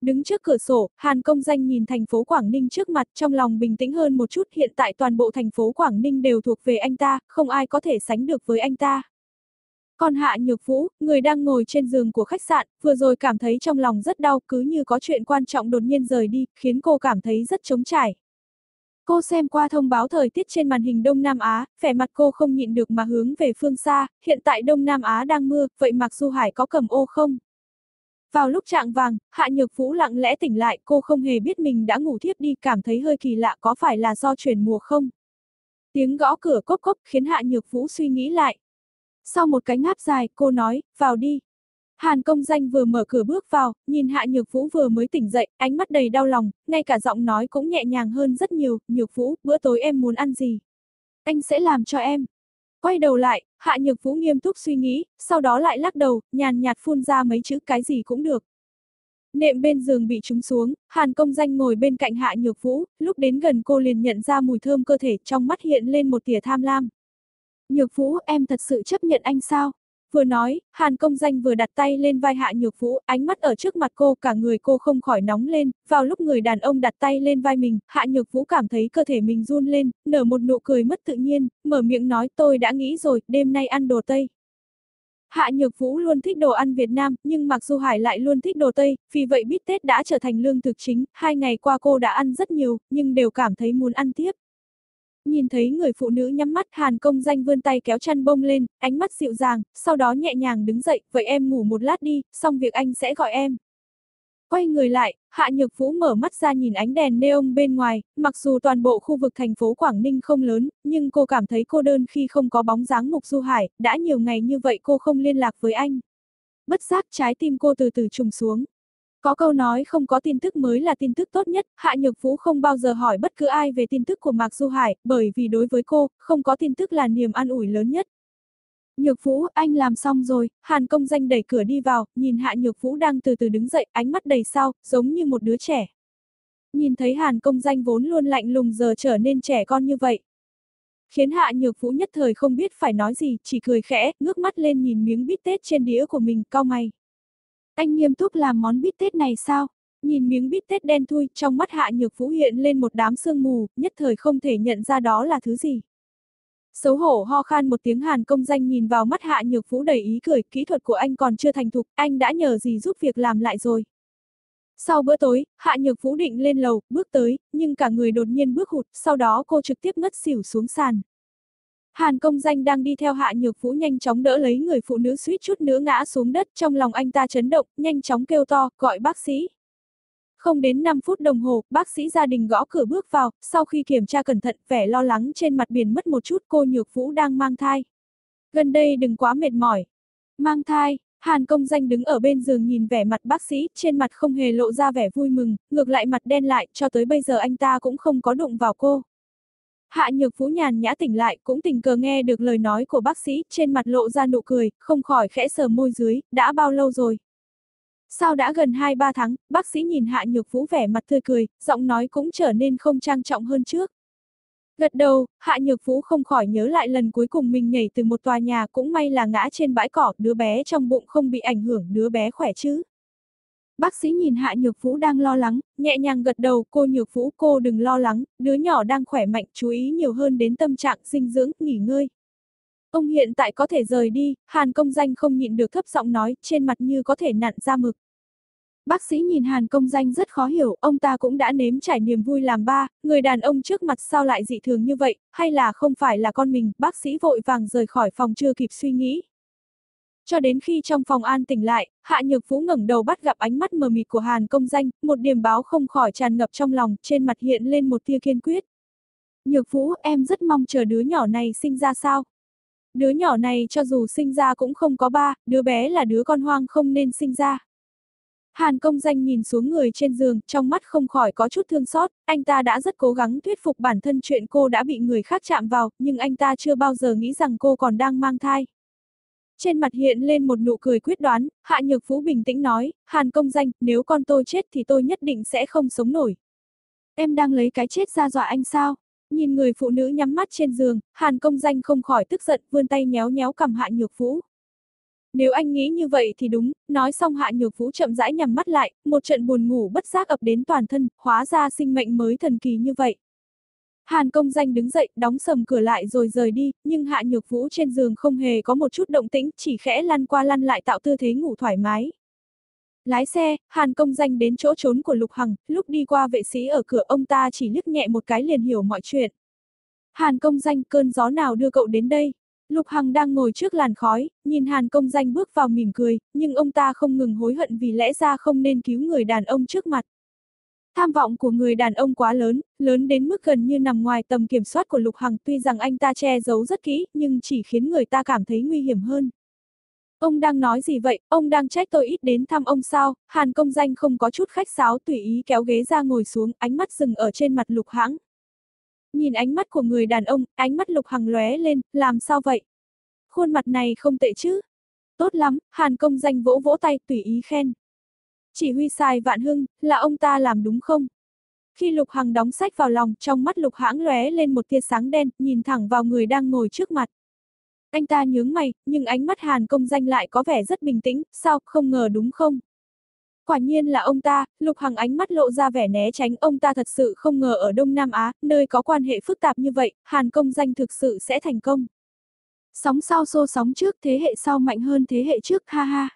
Đứng trước cửa sổ, Hàn công danh nhìn thành phố Quảng Ninh trước mặt, trong lòng bình tĩnh hơn một chút, hiện tại toàn bộ thành phố Quảng Ninh đều thuộc về anh ta, không ai có thể sánh được với anh ta. Còn Hạ Nhược Vũ, người đang ngồi trên giường của khách sạn, vừa rồi cảm thấy trong lòng rất đau, cứ như có chuyện quan trọng đột nhiên rời đi, khiến cô cảm thấy rất trống trải. Cô xem qua thông báo thời tiết trên màn hình Đông Nam Á, vẻ mặt cô không nhịn được mà hướng về phương xa, hiện tại Đông Nam Á đang mưa, vậy Mạc Du Hải có cầm ô không? Vào lúc trạng vàng, Hạ Nhược Vũ lặng lẽ tỉnh lại, cô không hề biết mình đã ngủ thiếp đi, cảm thấy hơi kỳ lạ có phải là do chuyển mùa không? Tiếng gõ cửa cốc cốc khiến Hạ Nhược Vũ suy nghĩ lại. Sau một cái ngáp dài, cô nói, vào đi. Hàn công danh vừa mở cửa bước vào, nhìn Hạ Nhược Vũ vừa mới tỉnh dậy, ánh mắt đầy đau lòng, ngay cả giọng nói cũng nhẹ nhàng hơn rất nhiều, Nhược Vũ, bữa tối em muốn ăn gì? Anh sẽ làm cho em. Quay đầu lại, Hạ Nhược Vũ nghiêm túc suy nghĩ, sau đó lại lắc đầu, nhàn nhạt phun ra mấy chữ cái gì cũng được. Nệm bên giường bị trúng xuống, Hàn công danh ngồi bên cạnh Hạ Nhược Vũ, lúc đến gần cô liền nhận ra mùi thơm cơ thể, trong mắt hiện lên một tia tham lam. Nhược Vũ, em thật sự chấp nhận anh sao? Vừa nói, Hàn công danh vừa đặt tay lên vai Hạ Nhược Vũ, ánh mắt ở trước mặt cô, cả người cô không khỏi nóng lên, vào lúc người đàn ông đặt tay lên vai mình, Hạ Nhược Vũ cảm thấy cơ thể mình run lên, nở một nụ cười mất tự nhiên, mở miệng nói tôi đã nghĩ rồi, đêm nay ăn đồ Tây. Hạ Nhược Vũ luôn thích đồ ăn Việt Nam, nhưng mặc dù Hải lại luôn thích đồ Tây, vì vậy bít tết đã trở thành lương thực chính, hai ngày qua cô đã ăn rất nhiều, nhưng đều cảm thấy muốn ăn tiếp. Nhìn thấy người phụ nữ nhắm mắt Hàn công danh vươn tay kéo chăn bông lên, ánh mắt dịu dàng, sau đó nhẹ nhàng đứng dậy, vậy em ngủ một lát đi, xong việc anh sẽ gọi em. Quay người lại, Hạ Nhược Vũ mở mắt ra nhìn ánh đèn neon bên ngoài, mặc dù toàn bộ khu vực thành phố Quảng Ninh không lớn, nhưng cô cảm thấy cô đơn khi không có bóng dáng Mục Du Hải, đã nhiều ngày như vậy cô không liên lạc với anh. Bất giác trái tim cô từ từ trùng xuống. Có câu nói không có tin tức mới là tin tức tốt nhất, Hạ Nhược Vũ không bao giờ hỏi bất cứ ai về tin tức của Mạc Du Hải, bởi vì đối với cô, không có tin tức là niềm an ủi lớn nhất. Nhược Vũ, anh làm xong rồi, Hàn công danh đẩy cửa đi vào, nhìn Hạ Nhược Vũ đang từ từ đứng dậy, ánh mắt đầy sao, giống như một đứa trẻ. Nhìn thấy Hàn công danh vốn luôn lạnh lùng giờ trở nên trẻ con như vậy. Khiến Hạ Nhược Vũ nhất thời không biết phải nói gì, chỉ cười khẽ, ngước mắt lên nhìn miếng bít tết trên đĩa của mình, cau mày. Anh nghiêm túc làm món bít tết này sao? Nhìn miếng bít tết đen thui, trong mắt Hạ Nhược Vũ hiện lên một đám sương mù, nhất thời không thể nhận ra đó là thứ gì. Xấu hổ ho khan một tiếng Hàn công danh nhìn vào mắt Hạ Nhược Vũ đầy ý cười, kỹ thuật của anh còn chưa thành thục, anh đã nhờ gì giúp việc làm lại rồi. Sau bữa tối, Hạ Nhược Vũ định lên lầu, bước tới, nhưng cả người đột nhiên bước hụt, sau đó cô trực tiếp ngất xỉu xuống sàn. Hàn công danh đang đi theo Hạ Nhược Vũ nhanh chóng đỡ lấy người phụ nữ suýt chút nữa ngã xuống đất, trong lòng anh ta chấn động, nhanh chóng kêu to, gọi bác sĩ. Không đến 5 phút đồng hồ, bác sĩ gia đình gõ cửa bước vào, sau khi kiểm tra cẩn thận, vẻ lo lắng trên mặt biển mất một chút cô Nhược Vũ đang mang thai. Gần đây đừng quá mệt mỏi. Mang thai, Hàn công danh đứng ở bên giường nhìn vẻ mặt bác sĩ, trên mặt không hề lộ ra vẻ vui mừng, ngược lại mặt đen lại, cho tới bây giờ anh ta cũng không có đụng vào cô. Hạ Nhược Vũ nhàn nhã tỉnh lại, cũng tình cờ nghe được lời nói của bác sĩ, trên mặt lộ ra nụ cười, không khỏi khẽ sờ môi dưới, đã bao lâu rồi? Sao đã gần 2-3 tháng, bác sĩ nhìn Hạ Nhược Vũ vẻ mặt tươi cười, giọng nói cũng trở nên không trang trọng hơn trước. Gật đầu, Hạ Nhược Vũ không khỏi nhớ lại lần cuối cùng mình nhảy từ một tòa nhà cũng may là ngã trên bãi cỏ, đứa bé trong bụng không bị ảnh hưởng, đứa bé khỏe chứ. Bác sĩ nhìn Hạ Nhược Vũ đang lo lắng, nhẹ nhàng gật đầu, cô Nhược Vũ cô đừng lo lắng, đứa nhỏ đang khỏe mạnh, chú ý nhiều hơn đến tâm trạng, dinh dưỡng, nghỉ ngơi. Ông hiện tại có thể rời đi, Hàn công danh không nhịn được thấp giọng nói, trên mặt như có thể nặn ra mực. Bác sĩ nhìn Hàn công danh rất khó hiểu, ông ta cũng đã nếm trải niềm vui làm ba, người đàn ông trước mặt sao lại dị thường như vậy, hay là không phải là con mình, bác sĩ vội vàng rời khỏi phòng chưa kịp suy nghĩ. Cho đến khi trong phòng an tỉnh lại, Hạ Nhược Vũ ngẩng đầu bắt gặp ánh mắt mờ mịt của Hàn công danh, một điểm báo không khỏi tràn ngập trong lòng, trên mặt hiện lên một tia kiên quyết. Nhược Vũ, em rất mong chờ đứa nhỏ này sinh ra sao? Đứa nhỏ này cho dù sinh ra cũng không có ba, đứa bé là đứa con hoang không nên sinh ra. Hàn công danh nhìn xuống người trên giường, trong mắt không khỏi có chút thương xót, anh ta đã rất cố gắng thuyết phục bản thân chuyện cô đã bị người khác chạm vào, nhưng anh ta chưa bao giờ nghĩ rằng cô còn đang mang thai. Trên mặt hiện lên một nụ cười quyết đoán, Hạ Nhược Phú bình tĩnh nói, Hàn công danh, nếu con tôi chết thì tôi nhất định sẽ không sống nổi. Em đang lấy cái chết ra dọa anh sao? Nhìn người phụ nữ nhắm mắt trên giường, Hàn công danh không khỏi tức giận, vươn tay nhéo nhéo cầm Hạ Nhược phú. Nếu anh nghĩ như vậy thì đúng, nói xong Hạ Nhược phú chậm rãi nhắm mắt lại, một trận buồn ngủ bất giác ập đến toàn thân, hóa ra sinh mệnh mới thần kỳ như vậy. Hàn công danh đứng dậy, đóng sầm cửa lại rồi rời đi, nhưng Hạ Nhược Vũ trên giường không hề có một chút động tĩnh, chỉ khẽ lăn qua lăn lại tạo tư thế ngủ thoải mái. Lái xe, Hàn công danh đến chỗ trốn của Lục Hằng, lúc đi qua vệ sĩ ở cửa ông ta chỉ liếc nhẹ một cái liền hiểu mọi chuyện. Hàn công danh cơn gió nào đưa cậu đến đây? Lục Hằng đang ngồi trước làn khói, nhìn Hàn công danh bước vào mỉm cười, nhưng ông ta không ngừng hối hận vì lẽ ra không nên cứu người đàn ông trước mặt. Tham vọng của người đàn ông quá lớn, lớn đến mức gần như nằm ngoài tầm kiểm soát của Lục Hằng tuy rằng anh ta che giấu rất kỹ, nhưng chỉ khiến người ta cảm thấy nguy hiểm hơn. Ông đang nói gì vậy, ông đang trách tôi ít đến thăm ông sao, Hàn công danh không có chút khách sáo tùy ý kéo ghế ra ngồi xuống, ánh mắt dừng ở trên mặt Lục Hãng. Nhìn ánh mắt của người đàn ông, ánh mắt Lục Hằng lóe lên, làm sao vậy? Khuôn mặt này không tệ chứ? Tốt lắm, Hàn công danh vỗ vỗ tay tùy ý khen. Chỉ huy sai vạn hưng, là ông ta làm đúng không? Khi Lục Hằng đóng sách vào lòng, trong mắt Lục Hãng lóe lên một tia sáng đen, nhìn thẳng vào người đang ngồi trước mặt. Anh ta nhướng mày, nhưng ánh mắt Hàn công danh lại có vẻ rất bình tĩnh, sao, không ngờ đúng không? Quả nhiên là ông ta, Lục Hằng ánh mắt lộ ra vẻ né tránh, ông ta thật sự không ngờ ở Đông Nam Á, nơi có quan hệ phức tạp như vậy, Hàn công danh thực sự sẽ thành công. Sóng sau xô sóng trước, thế hệ sau mạnh hơn thế hệ trước, ha ha.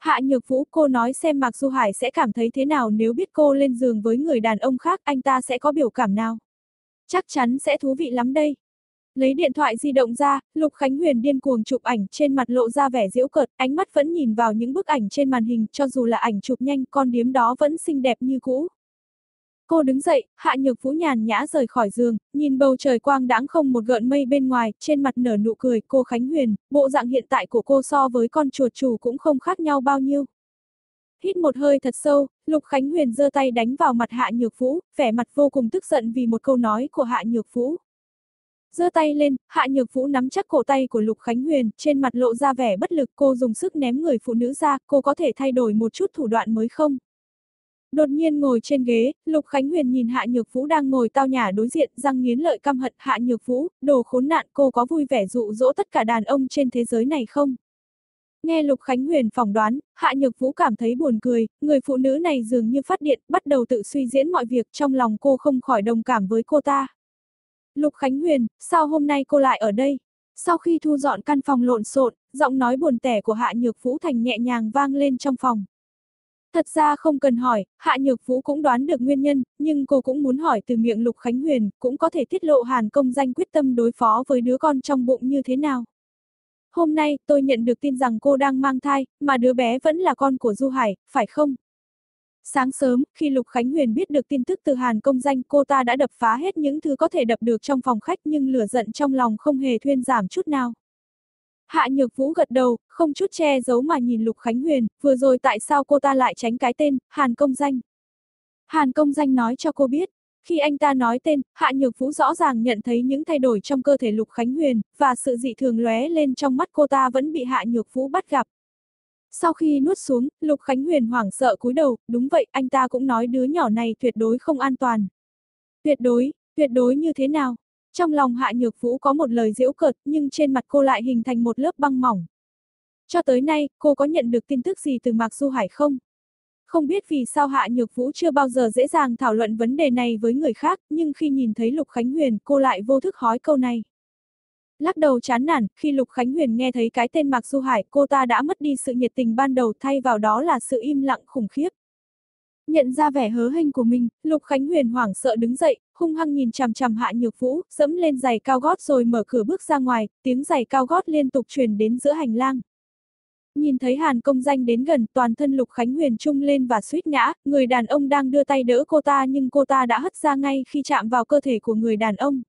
Hạ Nhược Vũ cô nói xem Mạc Du Hải sẽ cảm thấy thế nào nếu biết cô lên giường với người đàn ông khác anh ta sẽ có biểu cảm nào. Chắc chắn sẽ thú vị lắm đây. Lấy điện thoại di động ra, Lục Khánh Huyền điên cuồng chụp ảnh trên mặt lộ ra vẻ giễu cợt, ánh mắt vẫn nhìn vào những bức ảnh trên màn hình cho dù là ảnh chụp nhanh con điếm đó vẫn xinh đẹp như cũ. Cô đứng dậy, hạ nhược vũ nhàn nhã rời khỏi giường, nhìn bầu trời quang đãng không một gợn mây bên ngoài, trên mặt nở nụ cười, cô Khánh Huyền, bộ dạng hiện tại của cô so với con chuột chủ cũng không khác nhau bao nhiêu. Hít một hơi thật sâu, Lục Khánh Huyền giơ tay đánh vào mặt Hạ Nhược Vũ, vẻ mặt vô cùng tức giận vì một câu nói của Hạ Nhược Vũ. giơ tay lên, Hạ Nhược Vũ nắm chắc cổ tay của Lục Khánh Huyền, trên mặt lộ ra vẻ bất lực, cô dùng sức ném người phụ nữ ra, cô có thể thay đổi một chút thủ đoạn mới không? Đột nhiên ngồi trên ghế, Lục Khánh Huyền nhìn Hạ Nhược Vũ đang ngồi tao nhả đối diện, răng nghiến lợi căm hận Hạ Nhược Vũ, đồ khốn nạn cô có vui vẻ dụ dỗ tất cả đàn ông trên thế giới này không? Nghe Lục Khánh Huyền phỏng đoán, Hạ Nhược Vũ cảm thấy buồn cười, người phụ nữ này dường như phát điện, bắt đầu tự suy diễn mọi việc trong lòng cô không khỏi đồng cảm với cô ta. Lục Khánh Huyền, sao hôm nay cô lại ở đây? Sau khi thu dọn căn phòng lộn xộn, giọng nói buồn tẻ của Hạ Nhược Vũ Thành nhẹ nhàng vang lên trong phòng. Thật ra không cần hỏi, Hạ Nhược Vũ cũng đoán được nguyên nhân, nhưng cô cũng muốn hỏi từ miệng Lục Khánh Huyền, cũng có thể tiết lộ Hàn công danh quyết tâm đối phó với đứa con trong bụng như thế nào. Hôm nay, tôi nhận được tin rằng cô đang mang thai, mà đứa bé vẫn là con của Du Hải, phải không? Sáng sớm, khi Lục Khánh Huyền biết được tin tức từ Hàn công danh cô ta đã đập phá hết những thứ có thể đập được trong phòng khách nhưng lửa giận trong lòng không hề thuyên giảm chút nào. Hạ Nhược Vũ gật đầu, không chút che giấu mà nhìn Lục Khánh Huyền, vừa rồi tại sao cô ta lại tránh cái tên, Hàn công danh. Hàn công danh nói cho cô biết, khi anh ta nói tên, Hạ Nhược Vũ rõ ràng nhận thấy những thay đổi trong cơ thể Lục Khánh Huyền, và sự dị thường lóe lên trong mắt cô ta vẫn bị Hạ Nhược Vũ bắt gặp. Sau khi nuốt xuống, Lục Khánh Huyền hoảng sợ cúi đầu, đúng vậy, anh ta cũng nói đứa nhỏ này tuyệt đối không an toàn. Tuyệt đối, tuyệt đối như thế nào? Trong lòng Hạ Nhược Vũ có một lời giễu cợt, nhưng trên mặt cô lại hình thành một lớp băng mỏng. Cho tới nay, cô có nhận được tin tức gì từ Mạc Du Hải không? Không biết vì sao Hạ Nhược Vũ chưa bao giờ dễ dàng thảo luận vấn đề này với người khác, nhưng khi nhìn thấy Lục Khánh Huyền, cô lại vô thức hỏi câu này. Lắc đầu chán nản, khi Lục Khánh Huyền nghe thấy cái tên Mạc Du Hải, cô ta đã mất đi sự nhiệt tình ban đầu thay vào đó là sự im lặng khủng khiếp. Nhận ra vẻ hớ hênh của mình, Lục Khánh Huyền hoảng sợ đứng dậy, hung hăng nhìn chằm chằm Hạ Nhược Vũ, dẫm lên giày cao gót rồi mở cửa bước ra ngoài, tiếng giày cao gót liên tục truyền đến giữa hành lang. Nhìn thấy Hàn công danh đến gần, toàn thân Lục Khánh Huyền trung lên và suýt ngã, người đàn ông đang đưa tay đỡ cô ta nhưng cô ta đã hất ra ngay khi chạm vào cơ thể của người đàn ông.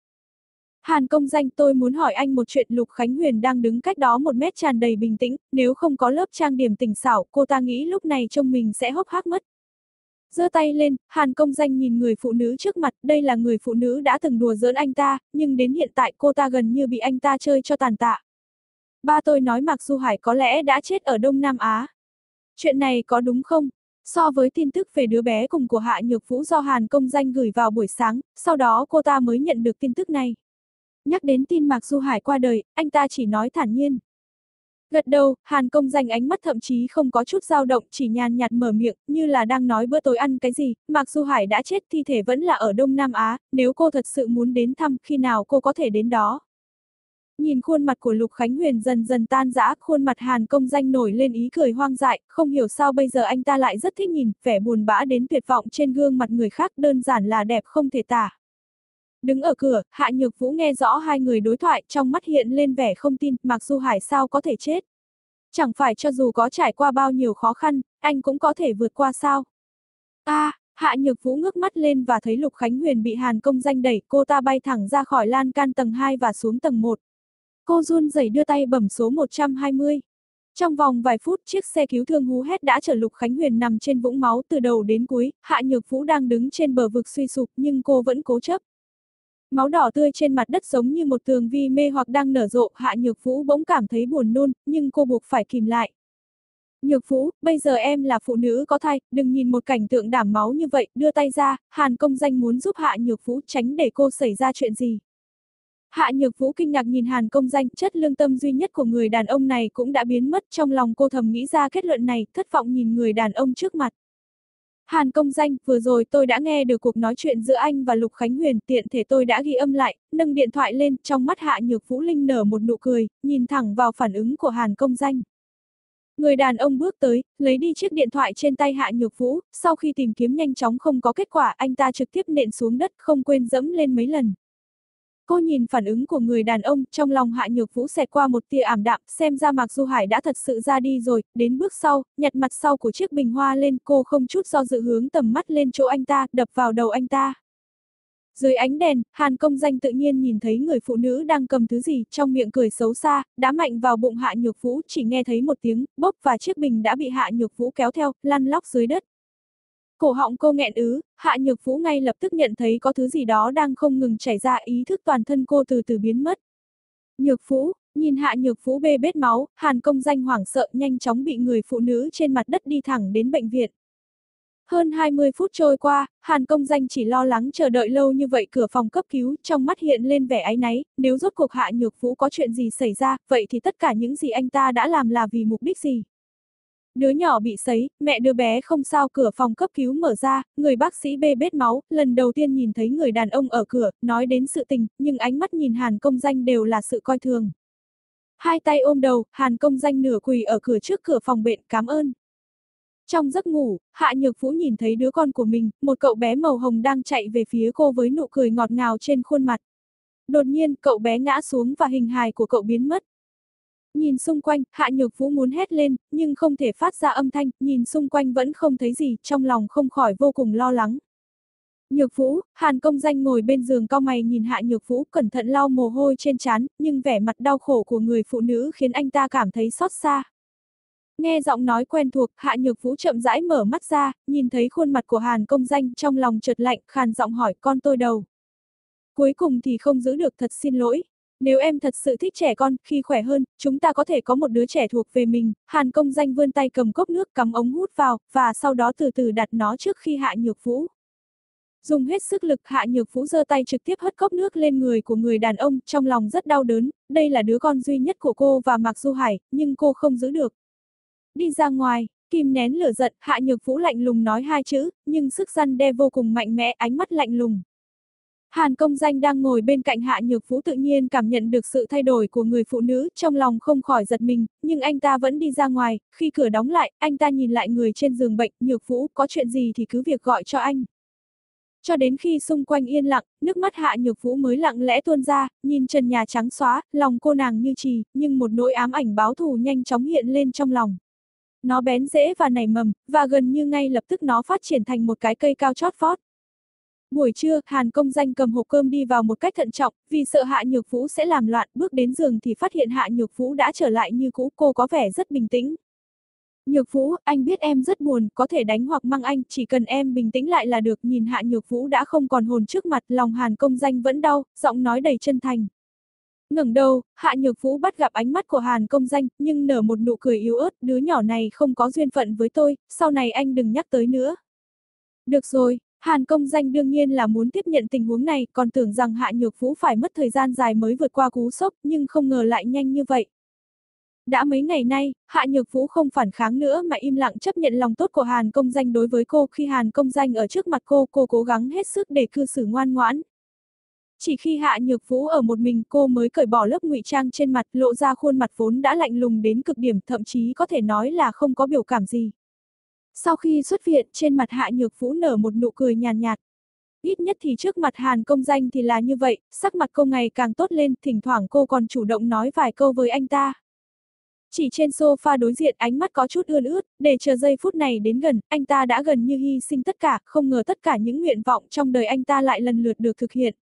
Hàn công danh tôi muốn hỏi anh một chuyện Lục Khánh Huyền đang đứng cách đó một mét tràn đầy bình tĩnh, nếu không có lớp trang điểm tỉnh xảo, cô ta nghĩ lúc này trông mình sẽ hốc hác mất giơ tay lên, Hàn công danh nhìn người phụ nữ trước mặt, đây là người phụ nữ đã từng đùa giỡn anh ta, nhưng đến hiện tại cô ta gần như bị anh ta chơi cho tàn tạ. Ba tôi nói Mạc Du Hải có lẽ đã chết ở Đông Nam Á. Chuyện này có đúng không? So với tin tức về đứa bé cùng của Hạ Nhược Vũ do Hàn công danh gửi vào buổi sáng, sau đó cô ta mới nhận được tin tức này. Nhắc đến tin Mạc Du Hải qua đời, anh ta chỉ nói thản nhiên. Gật đầu, Hàn công danh ánh mắt thậm chí không có chút dao động, chỉ nhàn nhạt mở miệng, như là đang nói bữa tối ăn cái gì, Mạc Du Hải đã chết thi thể vẫn là ở Đông Nam Á, nếu cô thật sự muốn đến thăm, khi nào cô có thể đến đó. Nhìn khuôn mặt của Lục Khánh Huyền dần dần tan rã, khuôn mặt Hàn công danh nổi lên ý cười hoang dại, không hiểu sao bây giờ anh ta lại rất thích nhìn, vẻ buồn bã đến tuyệt vọng trên gương mặt người khác đơn giản là đẹp không thể tả. Đứng ở cửa, Hạ Nhược Vũ nghe rõ hai người đối thoại, trong mắt hiện lên vẻ không tin, mặc Du Hải sao có thể chết. Chẳng phải cho dù có trải qua bao nhiêu khó khăn, anh cũng có thể vượt qua sao. a à, Hạ Nhược Vũ ngước mắt lên và thấy Lục Khánh Huyền bị Hàn công danh đẩy, cô ta bay thẳng ra khỏi lan can tầng 2 và xuống tầng 1. Cô run rẩy đưa tay bẩm số 120. Trong vòng vài phút, chiếc xe cứu thương hú hét đã chở Lục Khánh Huyền nằm trên vũng máu từ đầu đến cuối, Hạ Nhược Vũ đang đứng trên bờ vực suy sụp nhưng cô vẫn cố chấp. Máu đỏ tươi trên mặt đất giống như một tường vi mê hoặc đang nở rộ, Hạ Nhược Vũ bỗng cảm thấy buồn nôn, nhưng cô buộc phải kìm lại. Nhược Vũ, bây giờ em là phụ nữ có thai, đừng nhìn một cảnh tượng đảm máu như vậy, đưa tay ra, Hàn công danh muốn giúp Hạ Nhược Vũ tránh để cô xảy ra chuyện gì. Hạ Nhược Vũ kinh ngạc nhìn Hàn công danh, chất lương tâm duy nhất của người đàn ông này cũng đã biến mất trong lòng cô thầm nghĩ ra kết luận này, thất vọng nhìn người đàn ông trước mặt. Hàn công danh, vừa rồi tôi đã nghe được cuộc nói chuyện giữa anh và Lục Khánh Huyền, tiện thể tôi đã ghi âm lại, nâng điện thoại lên, trong mắt Hạ Nhược Vũ Linh nở một nụ cười, nhìn thẳng vào phản ứng của Hàn công danh. Người đàn ông bước tới, lấy đi chiếc điện thoại trên tay Hạ Nhược Vũ, sau khi tìm kiếm nhanh chóng không có kết quả, anh ta trực tiếp nện xuống đất không quên dẫm lên mấy lần. Cô nhìn phản ứng của người đàn ông, trong lòng Hạ Nhược Vũ xẹt qua một tia ảm đạm, xem ra Mạc Du Hải đã thật sự ra đi rồi, đến bước sau, nhặt mặt sau của chiếc bình hoa lên, cô không chút do dự hướng tầm mắt lên chỗ anh ta, đập vào đầu anh ta. Dưới ánh đèn, Hàn công danh tự nhiên nhìn thấy người phụ nữ đang cầm thứ gì, trong miệng cười xấu xa, đã mạnh vào bụng Hạ Nhược Vũ, chỉ nghe thấy một tiếng, bốc và chiếc bình đã bị Hạ Nhược Vũ kéo theo, lăn lóc dưới đất. Cổ họng cô nghẹn ứ, Hạ Nhược Vũ ngay lập tức nhận thấy có thứ gì đó đang không ngừng chảy ra ý thức toàn thân cô từ từ biến mất. Nhược Vũ, nhìn Hạ Nhược Vũ bê bết máu, Hàn công danh hoảng sợ nhanh chóng bị người phụ nữ trên mặt đất đi thẳng đến bệnh viện. Hơn 20 phút trôi qua, Hàn công danh chỉ lo lắng chờ đợi lâu như vậy cửa phòng cấp cứu, trong mắt hiện lên vẻ áy náy, nếu rốt cuộc Hạ Nhược Vũ có chuyện gì xảy ra, vậy thì tất cả những gì anh ta đã làm là vì mục đích gì? Đứa nhỏ bị sấy, mẹ đứa bé không sao cửa phòng cấp cứu mở ra, người bác sĩ bê bết máu, lần đầu tiên nhìn thấy người đàn ông ở cửa, nói đến sự tình, nhưng ánh mắt nhìn Hàn công danh đều là sự coi thường. Hai tay ôm đầu, Hàn công danh nửa quỳ ở cửa trước cửa phòng bệnh, cảm ơn. Trong giấc ngủ, Hạ Nhược Vũ nhìn thấy đứa con của mình, một cậu bé màu hồng đang chạy về phía cô với nụ cười ngọt ngào trên khuôn mặt. Đột nhiên, cậu bé ngã xuống và hình hài của cậu biến mất. Nhìn xung quanh, Hạ Nhược Vũ muốn hét lên, nhưng không thể phát ra âm thanh, nhìn xung quanh vẫn không thấy gì, trong lòng không khỏi vô cùng lo lắng. Nhược Vũ, Hàn công danh ngồi bên giường cao mày nhìn Hạ Nhược Vũ cẩn thận lau mồ hôi trên trán, nhưng vẻ mặt đau khổ của người phụ nữ khiến anh ta cảm thấy xót xa. Nghe giọng nói quen thuộc, Hạ Nhược Vũ chậm rãi mở mắt ra, nhìn thấy khuôn mặt của Hàn công danh trong lòng chợt lạnh, khàn giọng hỏi con tôi đầu. Cuối cùng thì không giữ được thật xin lỗi, nếu em thật sự thích trẻ con, khi khỏe hơn, chúng ta có thể có một đứa trẻ thuộc về mình. Hàn công danh vươn tay cầm cốc nước cắm ống hút vào, và sau đó từ từ đặt nó trước khi hạ nhược vũ. Dùng hết sức lực hạ nhược vũ giơ tay trực tiếp hất cốc nước lên người của người đàn ông, trong lòng rất đau đớn, đây là đứa con duy nhất của cô và Mạc Du Hải, nhưng cô không giữ được. Đi ra ngoài, Kim nén lửa giận, hạ nhược vũ lạnh lùng nói hai chữ, nhưng sức răn đe vô cùng mạnh mẽ, ánh mắt lạnh lùng. Hàn công danh đang ngồi bên cạnh Hạ Nhược Vũ tự nhiên cảm nhận được sự thay đổi của người phụ nữ, trong lòng không khỏi giật mình, nhưng anh ta vẫn đi ra ngoài, khi cửa đóng lại, anh ta nhìn lại người trên giường bệnh, Nhược Vũ, có chuyện gì thì cứ việc gọi cho anh. Cho đến khi xung quanh yên lặng, nước mắt Hạ Nhược Vũ mới lặng lẽ tuôn ra, nhìn trần nhà trắng xóa, lòng cô nàng như trì, nhưng một nỗi ám ảnh báo thù nhanh chóng hiện lên trong lòng. Nó bén rễ và nảy mầm, và gần như ngay lập tức nó phát triển thành một cái cây cao chót vót. Buổi trưa, Hàn công danh cầm hộp cơm đi vào một cách thận trọng, vì sợ Hạ Nhược Vũ sẽ làm loạn, bước đến giường thì phát hiện Hạ Nhược Vũ đã trở lại như cũ, cô có vẻ rất bình tĩnh. Nhược Vũ, anh biết em rất buồn, có thể đánh hoặc mang anh, chỉ cần em bình tĩnh lại là được, nhìn Hạ Nhược Vũ đã không còn hồn trước mặt, lòng Hàn công danh vẫn đau, giọng nói đầy chân thành. ngẩng đầu, Hạ Nhược Vũ bắt gặp ánh mắt của Hàn công danh, nhưng nở một nụ cười yếu ớt, đứa nhỏ này không có duyên phận với tôi, sau này anh đừng nhắc tới nữa. Được rồi, Hàn công danh đương nhiên là muốn tiếp nhận tình huống này, còn tưởng rằng Hạ Nhược Vũ phải mất thời gian dài mới vượt qua cú sốc, nhưng không ngờ lại nhanh như vậy. Đã mấy ngày nay, Hạ Nhược Vũ không phản kháng nữa mà im lặng chấp nhận lòng tốt của Hàn công danh đối với cô khi Hàn công danh ở trước mặt cô, cô cố gắng hết sức để cư xử ngoan ngoãn. Chỉ khi Hạ Nhược Vũ ở một mình cô mới cởi bỏ lớp ngụy trang trên mặt, lộ ra khuôn mặt vốn đã lạnh lùng đến cực điểm, thậm chí có thể nói là không có biểu cảm gì. Sau khi xuất viện, trên mặt Hạ Nhược Vũ nở một nụ cười nhàn nhạt, Ít nhất thì trước mặt Hàn công danh thì là như vậy, sắc mặt cô ngày càng tốt lên, thỉnh thoảng cô còn chủ động nói vài câu với anh ta. Chỉ trên sofa đối diện ánh mắt có chút ươn ướt, để chờ giây phút này đến gần, anh ta đã gần như hy sinh tất cả, không ngờ tất cả những nguyện vọng trong đời anh ta lại lần lượt được thực hiện.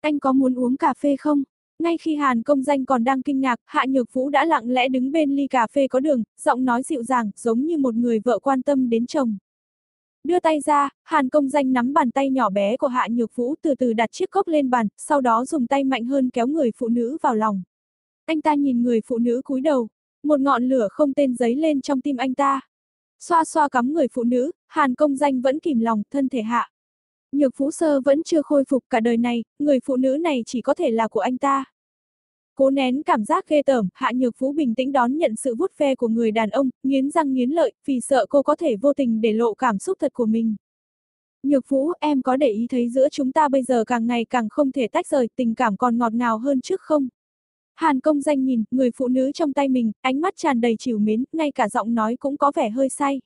Anh có muốn uống cà phê không? Ngay khi Hàn công danh còn đang kinh ngạc, Hạ Nhược Vũ đã lặng lẽ đứng bên ly cà phê có đường, giọng nói dịu dàng, giống như một người vợ quan tâm đến chồng. Đưa tay ra, Hàn công danh nắm bàn tay nhỏ bé của Hạ Nhược Vũ từ từ đặt chiếc cốc lên bàn, sau đó dùng tay mạnh hơn kéo người phụ nữ vào lòng. Anh ta nhìn người phụ nữ cúi đầu, một ngọn lửa không tên giấy lên trong tim anh ta. Xoa xoa cắm người phụ nữ, Hàn công danh vẫn kìm lòng, thân thể hạ. Nhược Vũ Sơ vẫn chưa khôi phục cả đời này, người phụ nữ này chỉ có thể là của anh ta. Cố nén cảm giác ghê tởm, Hạ Nhược vũ bình tĩnh đón nhận sự vuốt ve của người đàn ông, nghiến răng nghiến lợi, vì sợ cô có thể vô tình để lộ cảm xúc thật của mình. Nhược vũ em có để ý thấy giữa chúng ta bây giờ càng ngày càng không thể tách rời, tình cảm còn ngọt ngào hơn trước không? Hàn công danh nhìn, người phụ nữ trong tay mình, ánh mắt tràn đầy chiều mến, ngay cả giọng nói cũng có vẻ hơi say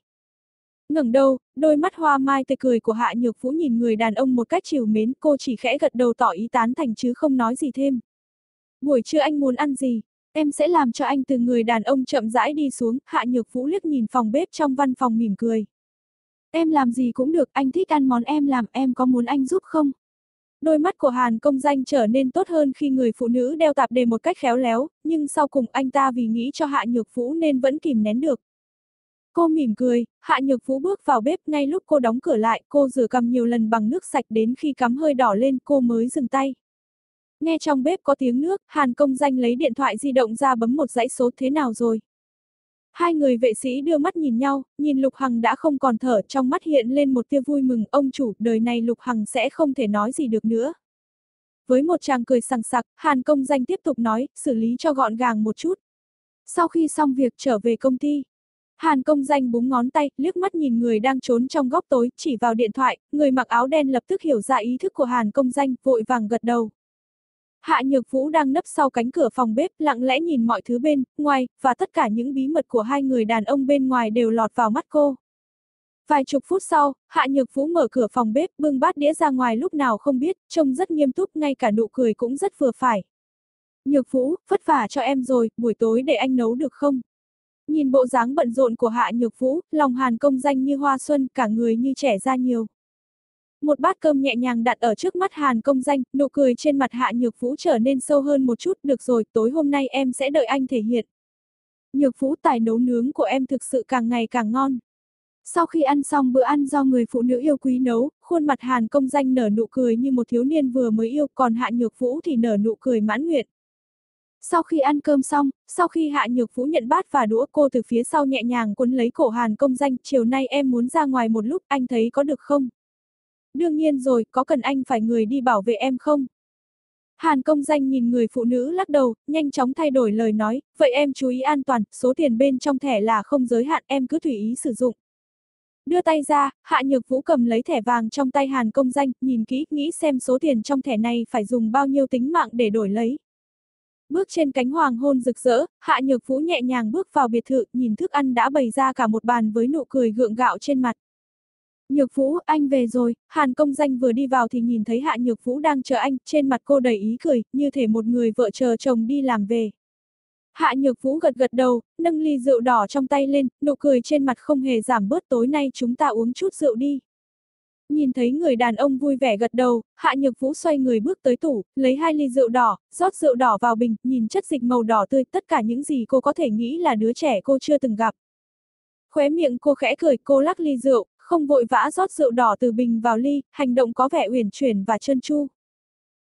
ngẩng đầu, đôi mắt hoa mai tươi cười của Hạ Nhược Vũ nhìn người đàn ông một cách chiều mến, cô chỉ khẽ gật đầu tỏ ý tán thành chứ không nói gì thêm. Buổi trưa anh muốn ăn gì? Em sẽ làm cho anh từ người đàn ông chậm rãi đi xuống, Hạ Nhược Vũ liếc nhìn phòng bếp trong văn phòng mỉm cười. Em làm gì cũng được, anh thích ăn món em làm, em có muốn anh giúp không? Đôi mắt của Hàn công danh trở nên tốt hơn khi người phụ nữ đeo tạp đề một cách khéo léo, nhưng sau cùng anh ta vì nghĩ cho Hạ Nhược Vũ nên vẫn kìm nén được. Cô mỉm cười, Hạ Nhược Vũ bước vào bếp ngay lúc cô đóng cửa lại, cô rửa cầm nhiều lần bằng nước sạch đến khi cắm hơi đỏ lên cô mới dừng tay. Nghe trong bếp có tiếng nước, Hàn công danh lấy điện thoại di động ra bấm một dãy số thế nào rồi. Hai người vệ sĩ đưa mắt nhìn nhau, nhìn Lục Hằng đã không còn thở, trong mắt hiện lên một tia vui mừng, ông chủ, đời này Lục Hằng sẽ không thể nói gì được nữa. Với một chàng cười sằng sặc, Hàn công danh tiếp tục nói, xử lý cho gọn gàng một chút. Sau khi xong việc trở về công ty, Hàn công danh búng ngón tay, liếc mắt nhìn người đang trốn trong góc tối, chỉ vào điện thoại, người mặc áo đen lập tức hiểu ra ý thức của Hàn công danh, vội vàng gật đầu. Hạ Nhược Vũ đang nấp sau cánh cửa phòng bếp, lặng lẽ nhìn mọi thứ bên, ngoài, và tất cả những bí mật của hai người đàn ông bên ngoài đều lọt vào mắt cô. Vài chục phút sau, Hạ Nhược Vũ mở cửa phòng bếp, bưng bát đĩa ra ngoài lúc nào không biết, trông rất nghiêm túc, ngay cả nụ cười cũng rất vừa phải. Nhược Vũ, vất vả cho em rồi, buổi tối để anh nấu được không? Nhìn bộ dáng bận rộn của Hạ Nhược Vũ, lòng Hàn công danh như hoa xuân, cả người như trẻ ra nhiều. Một bát cơm nhẹ nhàng đặt ở trước mắt Hàn công danh, nụ cười trên mặt Hạ Nhược Vũ trở nên sâu hơn một chút, được rồi, tối hôm nay em sẽ đợi anh thể hiện. Nhược Vũ tài nấu nướng của em thực sự càng ngày càng ngon. Sau khi ăn xong bữa ăn do người phụ nữ yêu quý nấu, khuôn mặt Hàn công danh nở nụ cười như một thiếu niên vừa mới yêu, còn Hạ Nhược Vũ thì nở nụ cười mãn nguyện. Sau khi ăn cơm xong, sau khi Hạ Nhược Vũ nhận bát và đũa cô từ phía sau nhẹ nhàng cuốn lấy cổ Hàn công danh, chiều nay em muốn ra ngoài một lúc, anh thấy có được không? Đương nhiên rồi, có cần anh phải người đi bảo vệ em không? Hàn công danh nhìn người phụ nữ lắc đầu, nhanh chóng thay đổi lời nói, vậy em chú ý an toàn, số tiền bên trong thẻ là không giới hạn, em cứ tùy ý sử dụng. Đưa tay ra, Hạ Nhược Vũ cầm lấy thẻ vàng trong tay Hàn công danh, nhìn kỹ, nghĩ xem số tiền trong thẻ này phải dùng bao nhiêu tính mạng để đổi lấy. Bước trên cánh hoàng hôn rực rỡ, Hạ Nhược Vũ nhẹ nhàng bước vào biệt thự, nhìn thức ăn đã bày ra cả một bàn với nụ cười gượng gạo trên mặt. Nhược Vũ, anh về rồi, Hàn công danh vừa đi vào thì nhìn thấy Hạ Nhược Vũ đang chờ anh, trên mặt cô đầy ý cười, như thể một người vợ chờ chồng đi làm về. Hạ Nhược Vũ gật gật đầu, nâng ly rượu đỏ trong tay lên, nụ cười trên mặt không hề giảm bớt tối nay chúng ta uống chút rượu đi. Nhìn thấy người đàn ông vui vẻ gật đầu, Hạ Nhược Vũ xoay người bước tới tủ, lấy hai ly rượu đỏ, rót rượu đỏ vào bình, nhìn chất dịch màu đỏ tươi, tất cả những gì cô có thể nghĩ là đứa trẻ cô chưa từng gặp. Khóe miệng cô khẽ cười, cô lắc ly rượu, không vội vã rót rượu đỏ từ bình vào ly, hành động có vẻ uyển chuyển và trơn tru.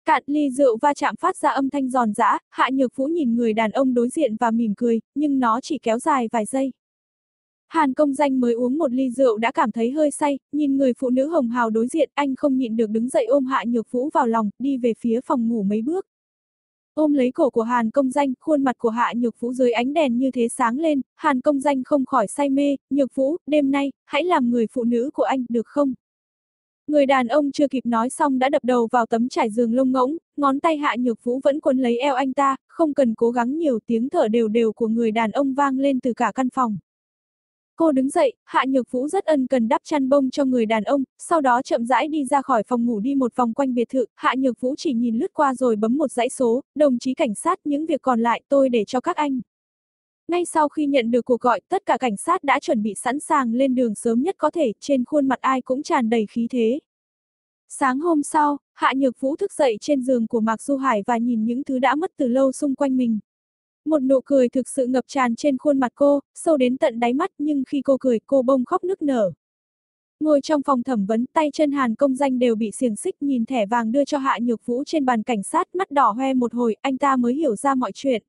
Cạn ly rượu va chạm phát ra âm thanh giòn giã, Hạ Nhược Vũ nhìn người đàn ông đối diện và mỉm cười, nhưng nó chỉ kéo dài vài giây. Hàn công danh mới uống một ly rượu đã cảm thấy hơi say, nhìn người phụ nữ hồng hào đối diện, anh không nhịn được đứng dậy ôm Hạ Nhược Vũ vào lòng, đi về phía phòng ngủ mấy bước. Ôm lấy cổ của Hàn công danh, khuôn mặt của Hạ Nhược Vũ dưới ánh đèn như thế sáng lên, Hàn công danh không khỏi say mê, Nhược Vũ, đêm nay, hãy làm người phụ nữ của anh, được không? Người đàn ông chưa kịp nói xong đã đập đầu vào tấm trải giường lông ngỗng, ngón tay Hạ Nhược Vũ vẫn quấn lấy eo anh ta, không cần cố gắng nhiều tiếng thở đều đều của người đàn ông vang lên từ cả căn phòng. Cô đứng dậy, Hạ Nhược Vũ rất ân cần đắp chăn bông cho người đàn ông, sau đó chậm rãi đi ra khỏi phòng ngủ đi một vòng quanh biệt thự, Hạ Nhược Vũ chỉ nhìn lướt qua rồi bấm một dãy số, đồng chí cảnh sát những việc còn lại tôi để cho các anh. Ngay sau khi nhận được cuộc gọi, tất cả cảnh sát đã chuẩn bị sẵn sàng lên đường sớm nhất có thể, trên khuôn mặt ai cũng tràn đầy khí thế. Sáng hôm sau, Hạ Nhược Vũ thức dậy trên giường của Mạc Du Hải và nhìn những thứ đã mất từ lâu xung quanh mình. Một nụ cười thực sự ngập tràn trên khuôn mặt cô, sâu đến tận đáy mắt nhưng khi cô cười cô bông khóc nức nở. Ngồi trong phòng thẩm vấn tay chân Hàn công danh đều bị xiềng xích nhìn thẻ vàng đưa cho Hạ Nhược Vũ trên bàn cảnh sát mắt đỏ hoe một hồi anh ta mới hiểu ra mọi chuyện.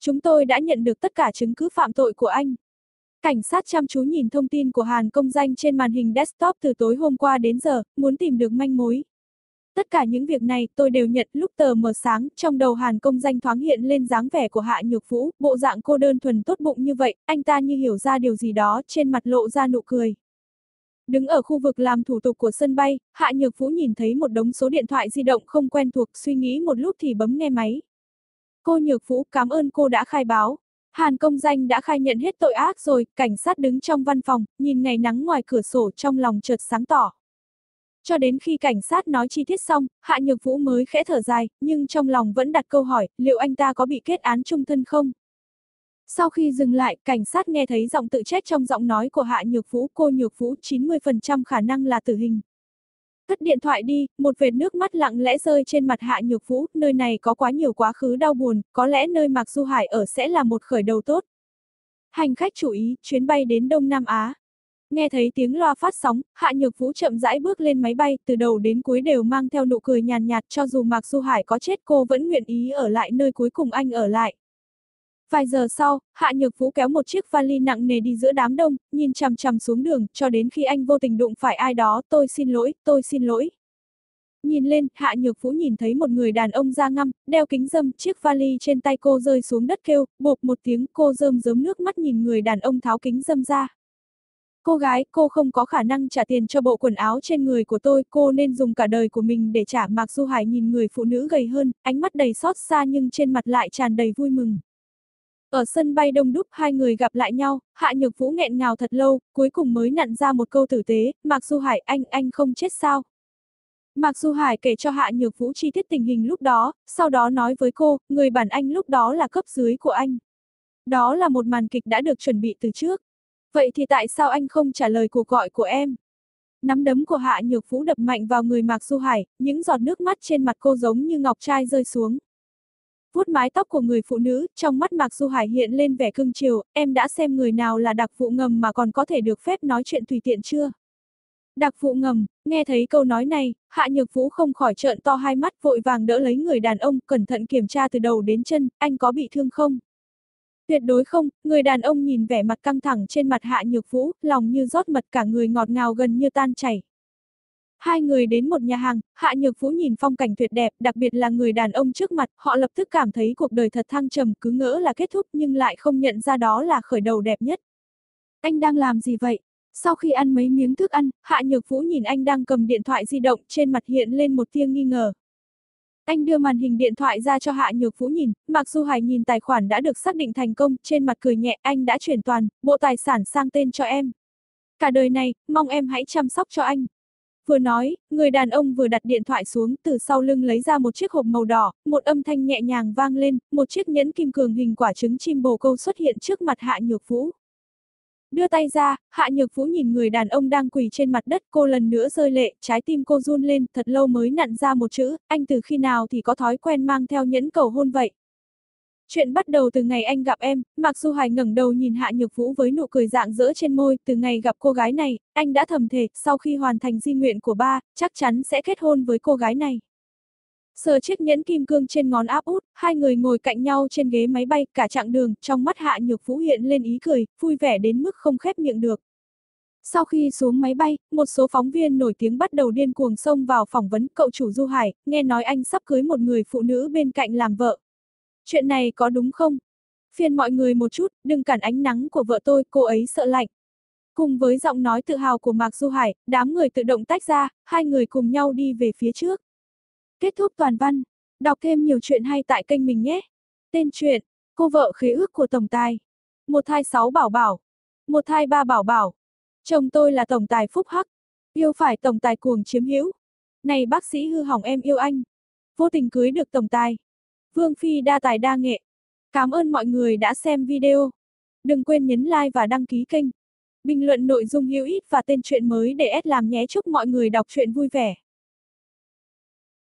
Chúng tôi đã nhận được tất cả chứng cứ phạm tội của anh. Cảnh sát chăm chú nhìn thông tin của Hàn công danh trên màn hình desktop từ tối hôm qua đến giờ, muốn tìm được manh mối. Tất cả những việc này tôi đều nhận lúc tờ mờ sáng, trong đầu Hàn công danh thoáng hiện lên dáng vẻ của Hạ Nhược Vũ, bộ dạng cô đơn thuần tốt bụng như vậy, anh ta như hiểu ra điều gì đó, trên mặt lộ ra nụ cười. Đứng ở khu vực làm thủ tục của sân bay, Hạ Nhược Vũ nhìn thấy một đống số điện thoại di động không quen thuộc, suy nghĩ một lúc thì bấm nghe máy. Cô Nhược Vũ cảm ơn cô đã khai báo. Hàn công danh đã khai nhận hết tội ác rồi, cảnh sát đứng trong văn phòng, nhìn ngày nắng ngoài cửa sổ trong lòng chợt sáng tỏ. Cho đến khi cảnh sát nói chi tiết xong, Hạ Nhược Vũ mới khẽ thở dài, nhưng trong lòng vẫn đặt câu hỏi, liệu anh ta có bị kết án trung thân không? Sau khi dừng lại, cảnh sát nghe thấy giọng tự trách trong giọng nói của Hạ Nhược Vũ, cô Nhược Vũ 90% khả năng là tử hình. Cất điện thoại đi, một vệt nước mắt lặng lẽ rơi trên mặt Hạ Nhược Vũ, nơi này có quá nhiều quá khứ đau buồn, có lẽ nơi Mạc Du Hải ở sẽ là một khởi đầu tốt. Hành khách chú ý, chuyến bay đến Đông Nam Á. Nghe thấy tiếng loa phát sóng, Hạ Nhược Vũ chậm rãi bước lên máy bay, từ đầu đến cuối đều mang theo nụ cười nhàn nhạt, cho dù Mạc Du Hải có chết cô vẫn nguyện ý ở lại nơi cuối cùng anh ở lại. Vài giờ sau, Hạ Nhược Vũ kéo một chiếc vali nặng nề đi giữa đám đông, nhìn chằm chằm xuống đường, cho đến khi anh vô tình đụng phải ai đó, tôi xin lỗi, tôi xin lỗi. Nhìn lên, Hạ Nhược Vũ nhìn thấy một người đàn ông da ngăm, đeo kính dâm, chiếc vali trên tay cô rơi xuống đất kêu, bộp một tiếng, cô rơm rớm nước mắt nhìn người đàn ông tháo kính dâm ra. Cô gái, cô không có khả năng trả tiền cho bộ quần áo trên người của tôi, cô nên dùng cả đời của mình để trả. Mạc Du Hải nhìn người phụ nữ gầy hơn, ánh mắt đầy xót xa nhưng trên mặt lại tràn đầy vui mừng. Ở sân bay đông đúc hai người gặp lại nhau, Hạ Nhược Vũ nghẹn ngào thật lâu, cuối cùng mới nặn ra một câu tử tế, Mạc Du Hải anh, anh không chết sao? Mạc Du Hải kể cho Hạ Nhược Vũ chi tiết tình hình lúc đó, sau đó nói với cô, người bản anh lúc đó là cấp dưới của anh. Đó là một màn kịch đã được chuẩn bị từ trước. Vậy thì tại sao anh không trả lời cuộc gọi của em? Nắm đấm của Hạ Nhược Vũ đập mạnh vào người Mạc Du Hải, những giọt nước mắt trên mặt cô giống như ngọc trai rơi xuống. Vuốt mái tóc của người phụ nữ, trong mắt Mạc Du Hải hiện lên vẻ cưng chiều, em đã xem người nào là đặc vụ ngầm mà còn có thể được phép nói chuyện tùy tiện chưa? Đặc vụ ngầm, nghe thấy câu nói này, Hạ Nhược Vũ không khỏi trợn to hai mắt vội vàng đỡ lấy người đàn ông, cẩn thận kiểm tra từ đầu đến chân, anh có bị thương không? Tuyệt đối không, người đàn ông nhìn vẻ mặt căng thẳng trên mặt Hạ Nhược Vũ, lòng như rót mật cả người ngọt ngào gần như tan chảy. Hai người đến một nhà hàng, Hạ Nhược Vũ nhìn phong cảnh tuyệt đẹp, đặc biệt là người đàn ông trước mặt, họ lập tức cảm thấy cuộc đời thật thăng trầm, cứ ngỡ là kết thúc nhưng lại không nhận ra đó là khởi đầu đẹp nhất. Anh đang làm gì vậy? Sau khi ăn mấy miếng thức ăn, Hạ Nhược Vũ nhìn anh đang cầm điện thoại di động, trên mặt hiện lên một tia nghi ngờ. Anh đưa màn hình điện thoại ra cho Hạ Nhược Vũ nhìn, mặc dù Hải nhìn tài khoản đã được xác định thành công, trên mặt cười nhẹ, anh đã chuyển toàn, bộ tài sản sang tên cho em. Cả đời này, mong em hãy chăm sóc cho anh. Vừa nói, người đàn ông vừa đặt điện thoại xuống, từ sau lưng lấy ra một chiếc hộp màu đỏ, một âm thanh nhẹ nhàng vang lên, một chiếc nhẫn kim cường hình quả trứng chim bồ câu xuất hiện trước mặt Hạ Nhược Vũ. Đưa tay ra, Hạ Nhược Vũ nhìn người đàn ông đang quỳ trên mặt đất, cô lần nữa rơi lệ, trái tim cô run lên, thật lâu mới nặn ra một chữ, anh từ khi nào thì có thói quen mang theo nhẫn cầu hôn vậy. Chuyện bắt đầu từ ngày anh gặp em, mạc Du Hải ngẩng đầu nhìn Hạ Nhược Vũ với nụ cười dạng dỡ trên môi, từ ngày gặp cô gái này, anh đã thầm thề sau khi hoàn thành di nguyện của ba, chắc chắn sẽ kết hôn với cô gái này. Sờ chiếc nhẫn kim cương trên ngón áp út, hai người ngồi cạnh nhau trên ghế máy bay, cả chặng đường, trong mắt Hạ Nhược Vũ hiện lên ý cười, vui vẻ đến mức không khép miệng được. Sau khi xuống máy bay, một số phóng viên nổi tiếng bắt đầu điên cuồng xông vào phỏng vấn cậu chủ Du Hải, nghe nói anh sắp cưới một người phụ nữ bên cạnh làm vợ. Chuyện này có đúng không? Phiền mọi người một chút, đừng cản ánh nắng của vợ tôi, cô ấy sợ lạnh. Cùng với giọng nói tự hào của Mạc Du Hải, đám người tự động tách ra, hai người cùng nhau đi về phía trước. Kết thúc toàn văn. Đọc thêm nhiều chuyện hay tại kênh mình nhé. Tên truyện, cô vợ khế ước của tổng tài. Một thai sáu bảo bảo. Một thai ba bảo bảo. Chồng tôi là tổng tài phúc hắc. Yêu phải tổng tài cuồng chiếm hữu. Này bác sĩ hư hỏng em yêu anh. Vô tình cưới được tổng tài. Vương Phi đa tài đa nghệ. Cảm ơn mọi người đã xem video. Đừng quên nhấn like và đăng ký kênh. Bình luận nội dung hữu ích và tên truyện mới để S làm nhé chúc mọi người đọc truyện vui vẻ.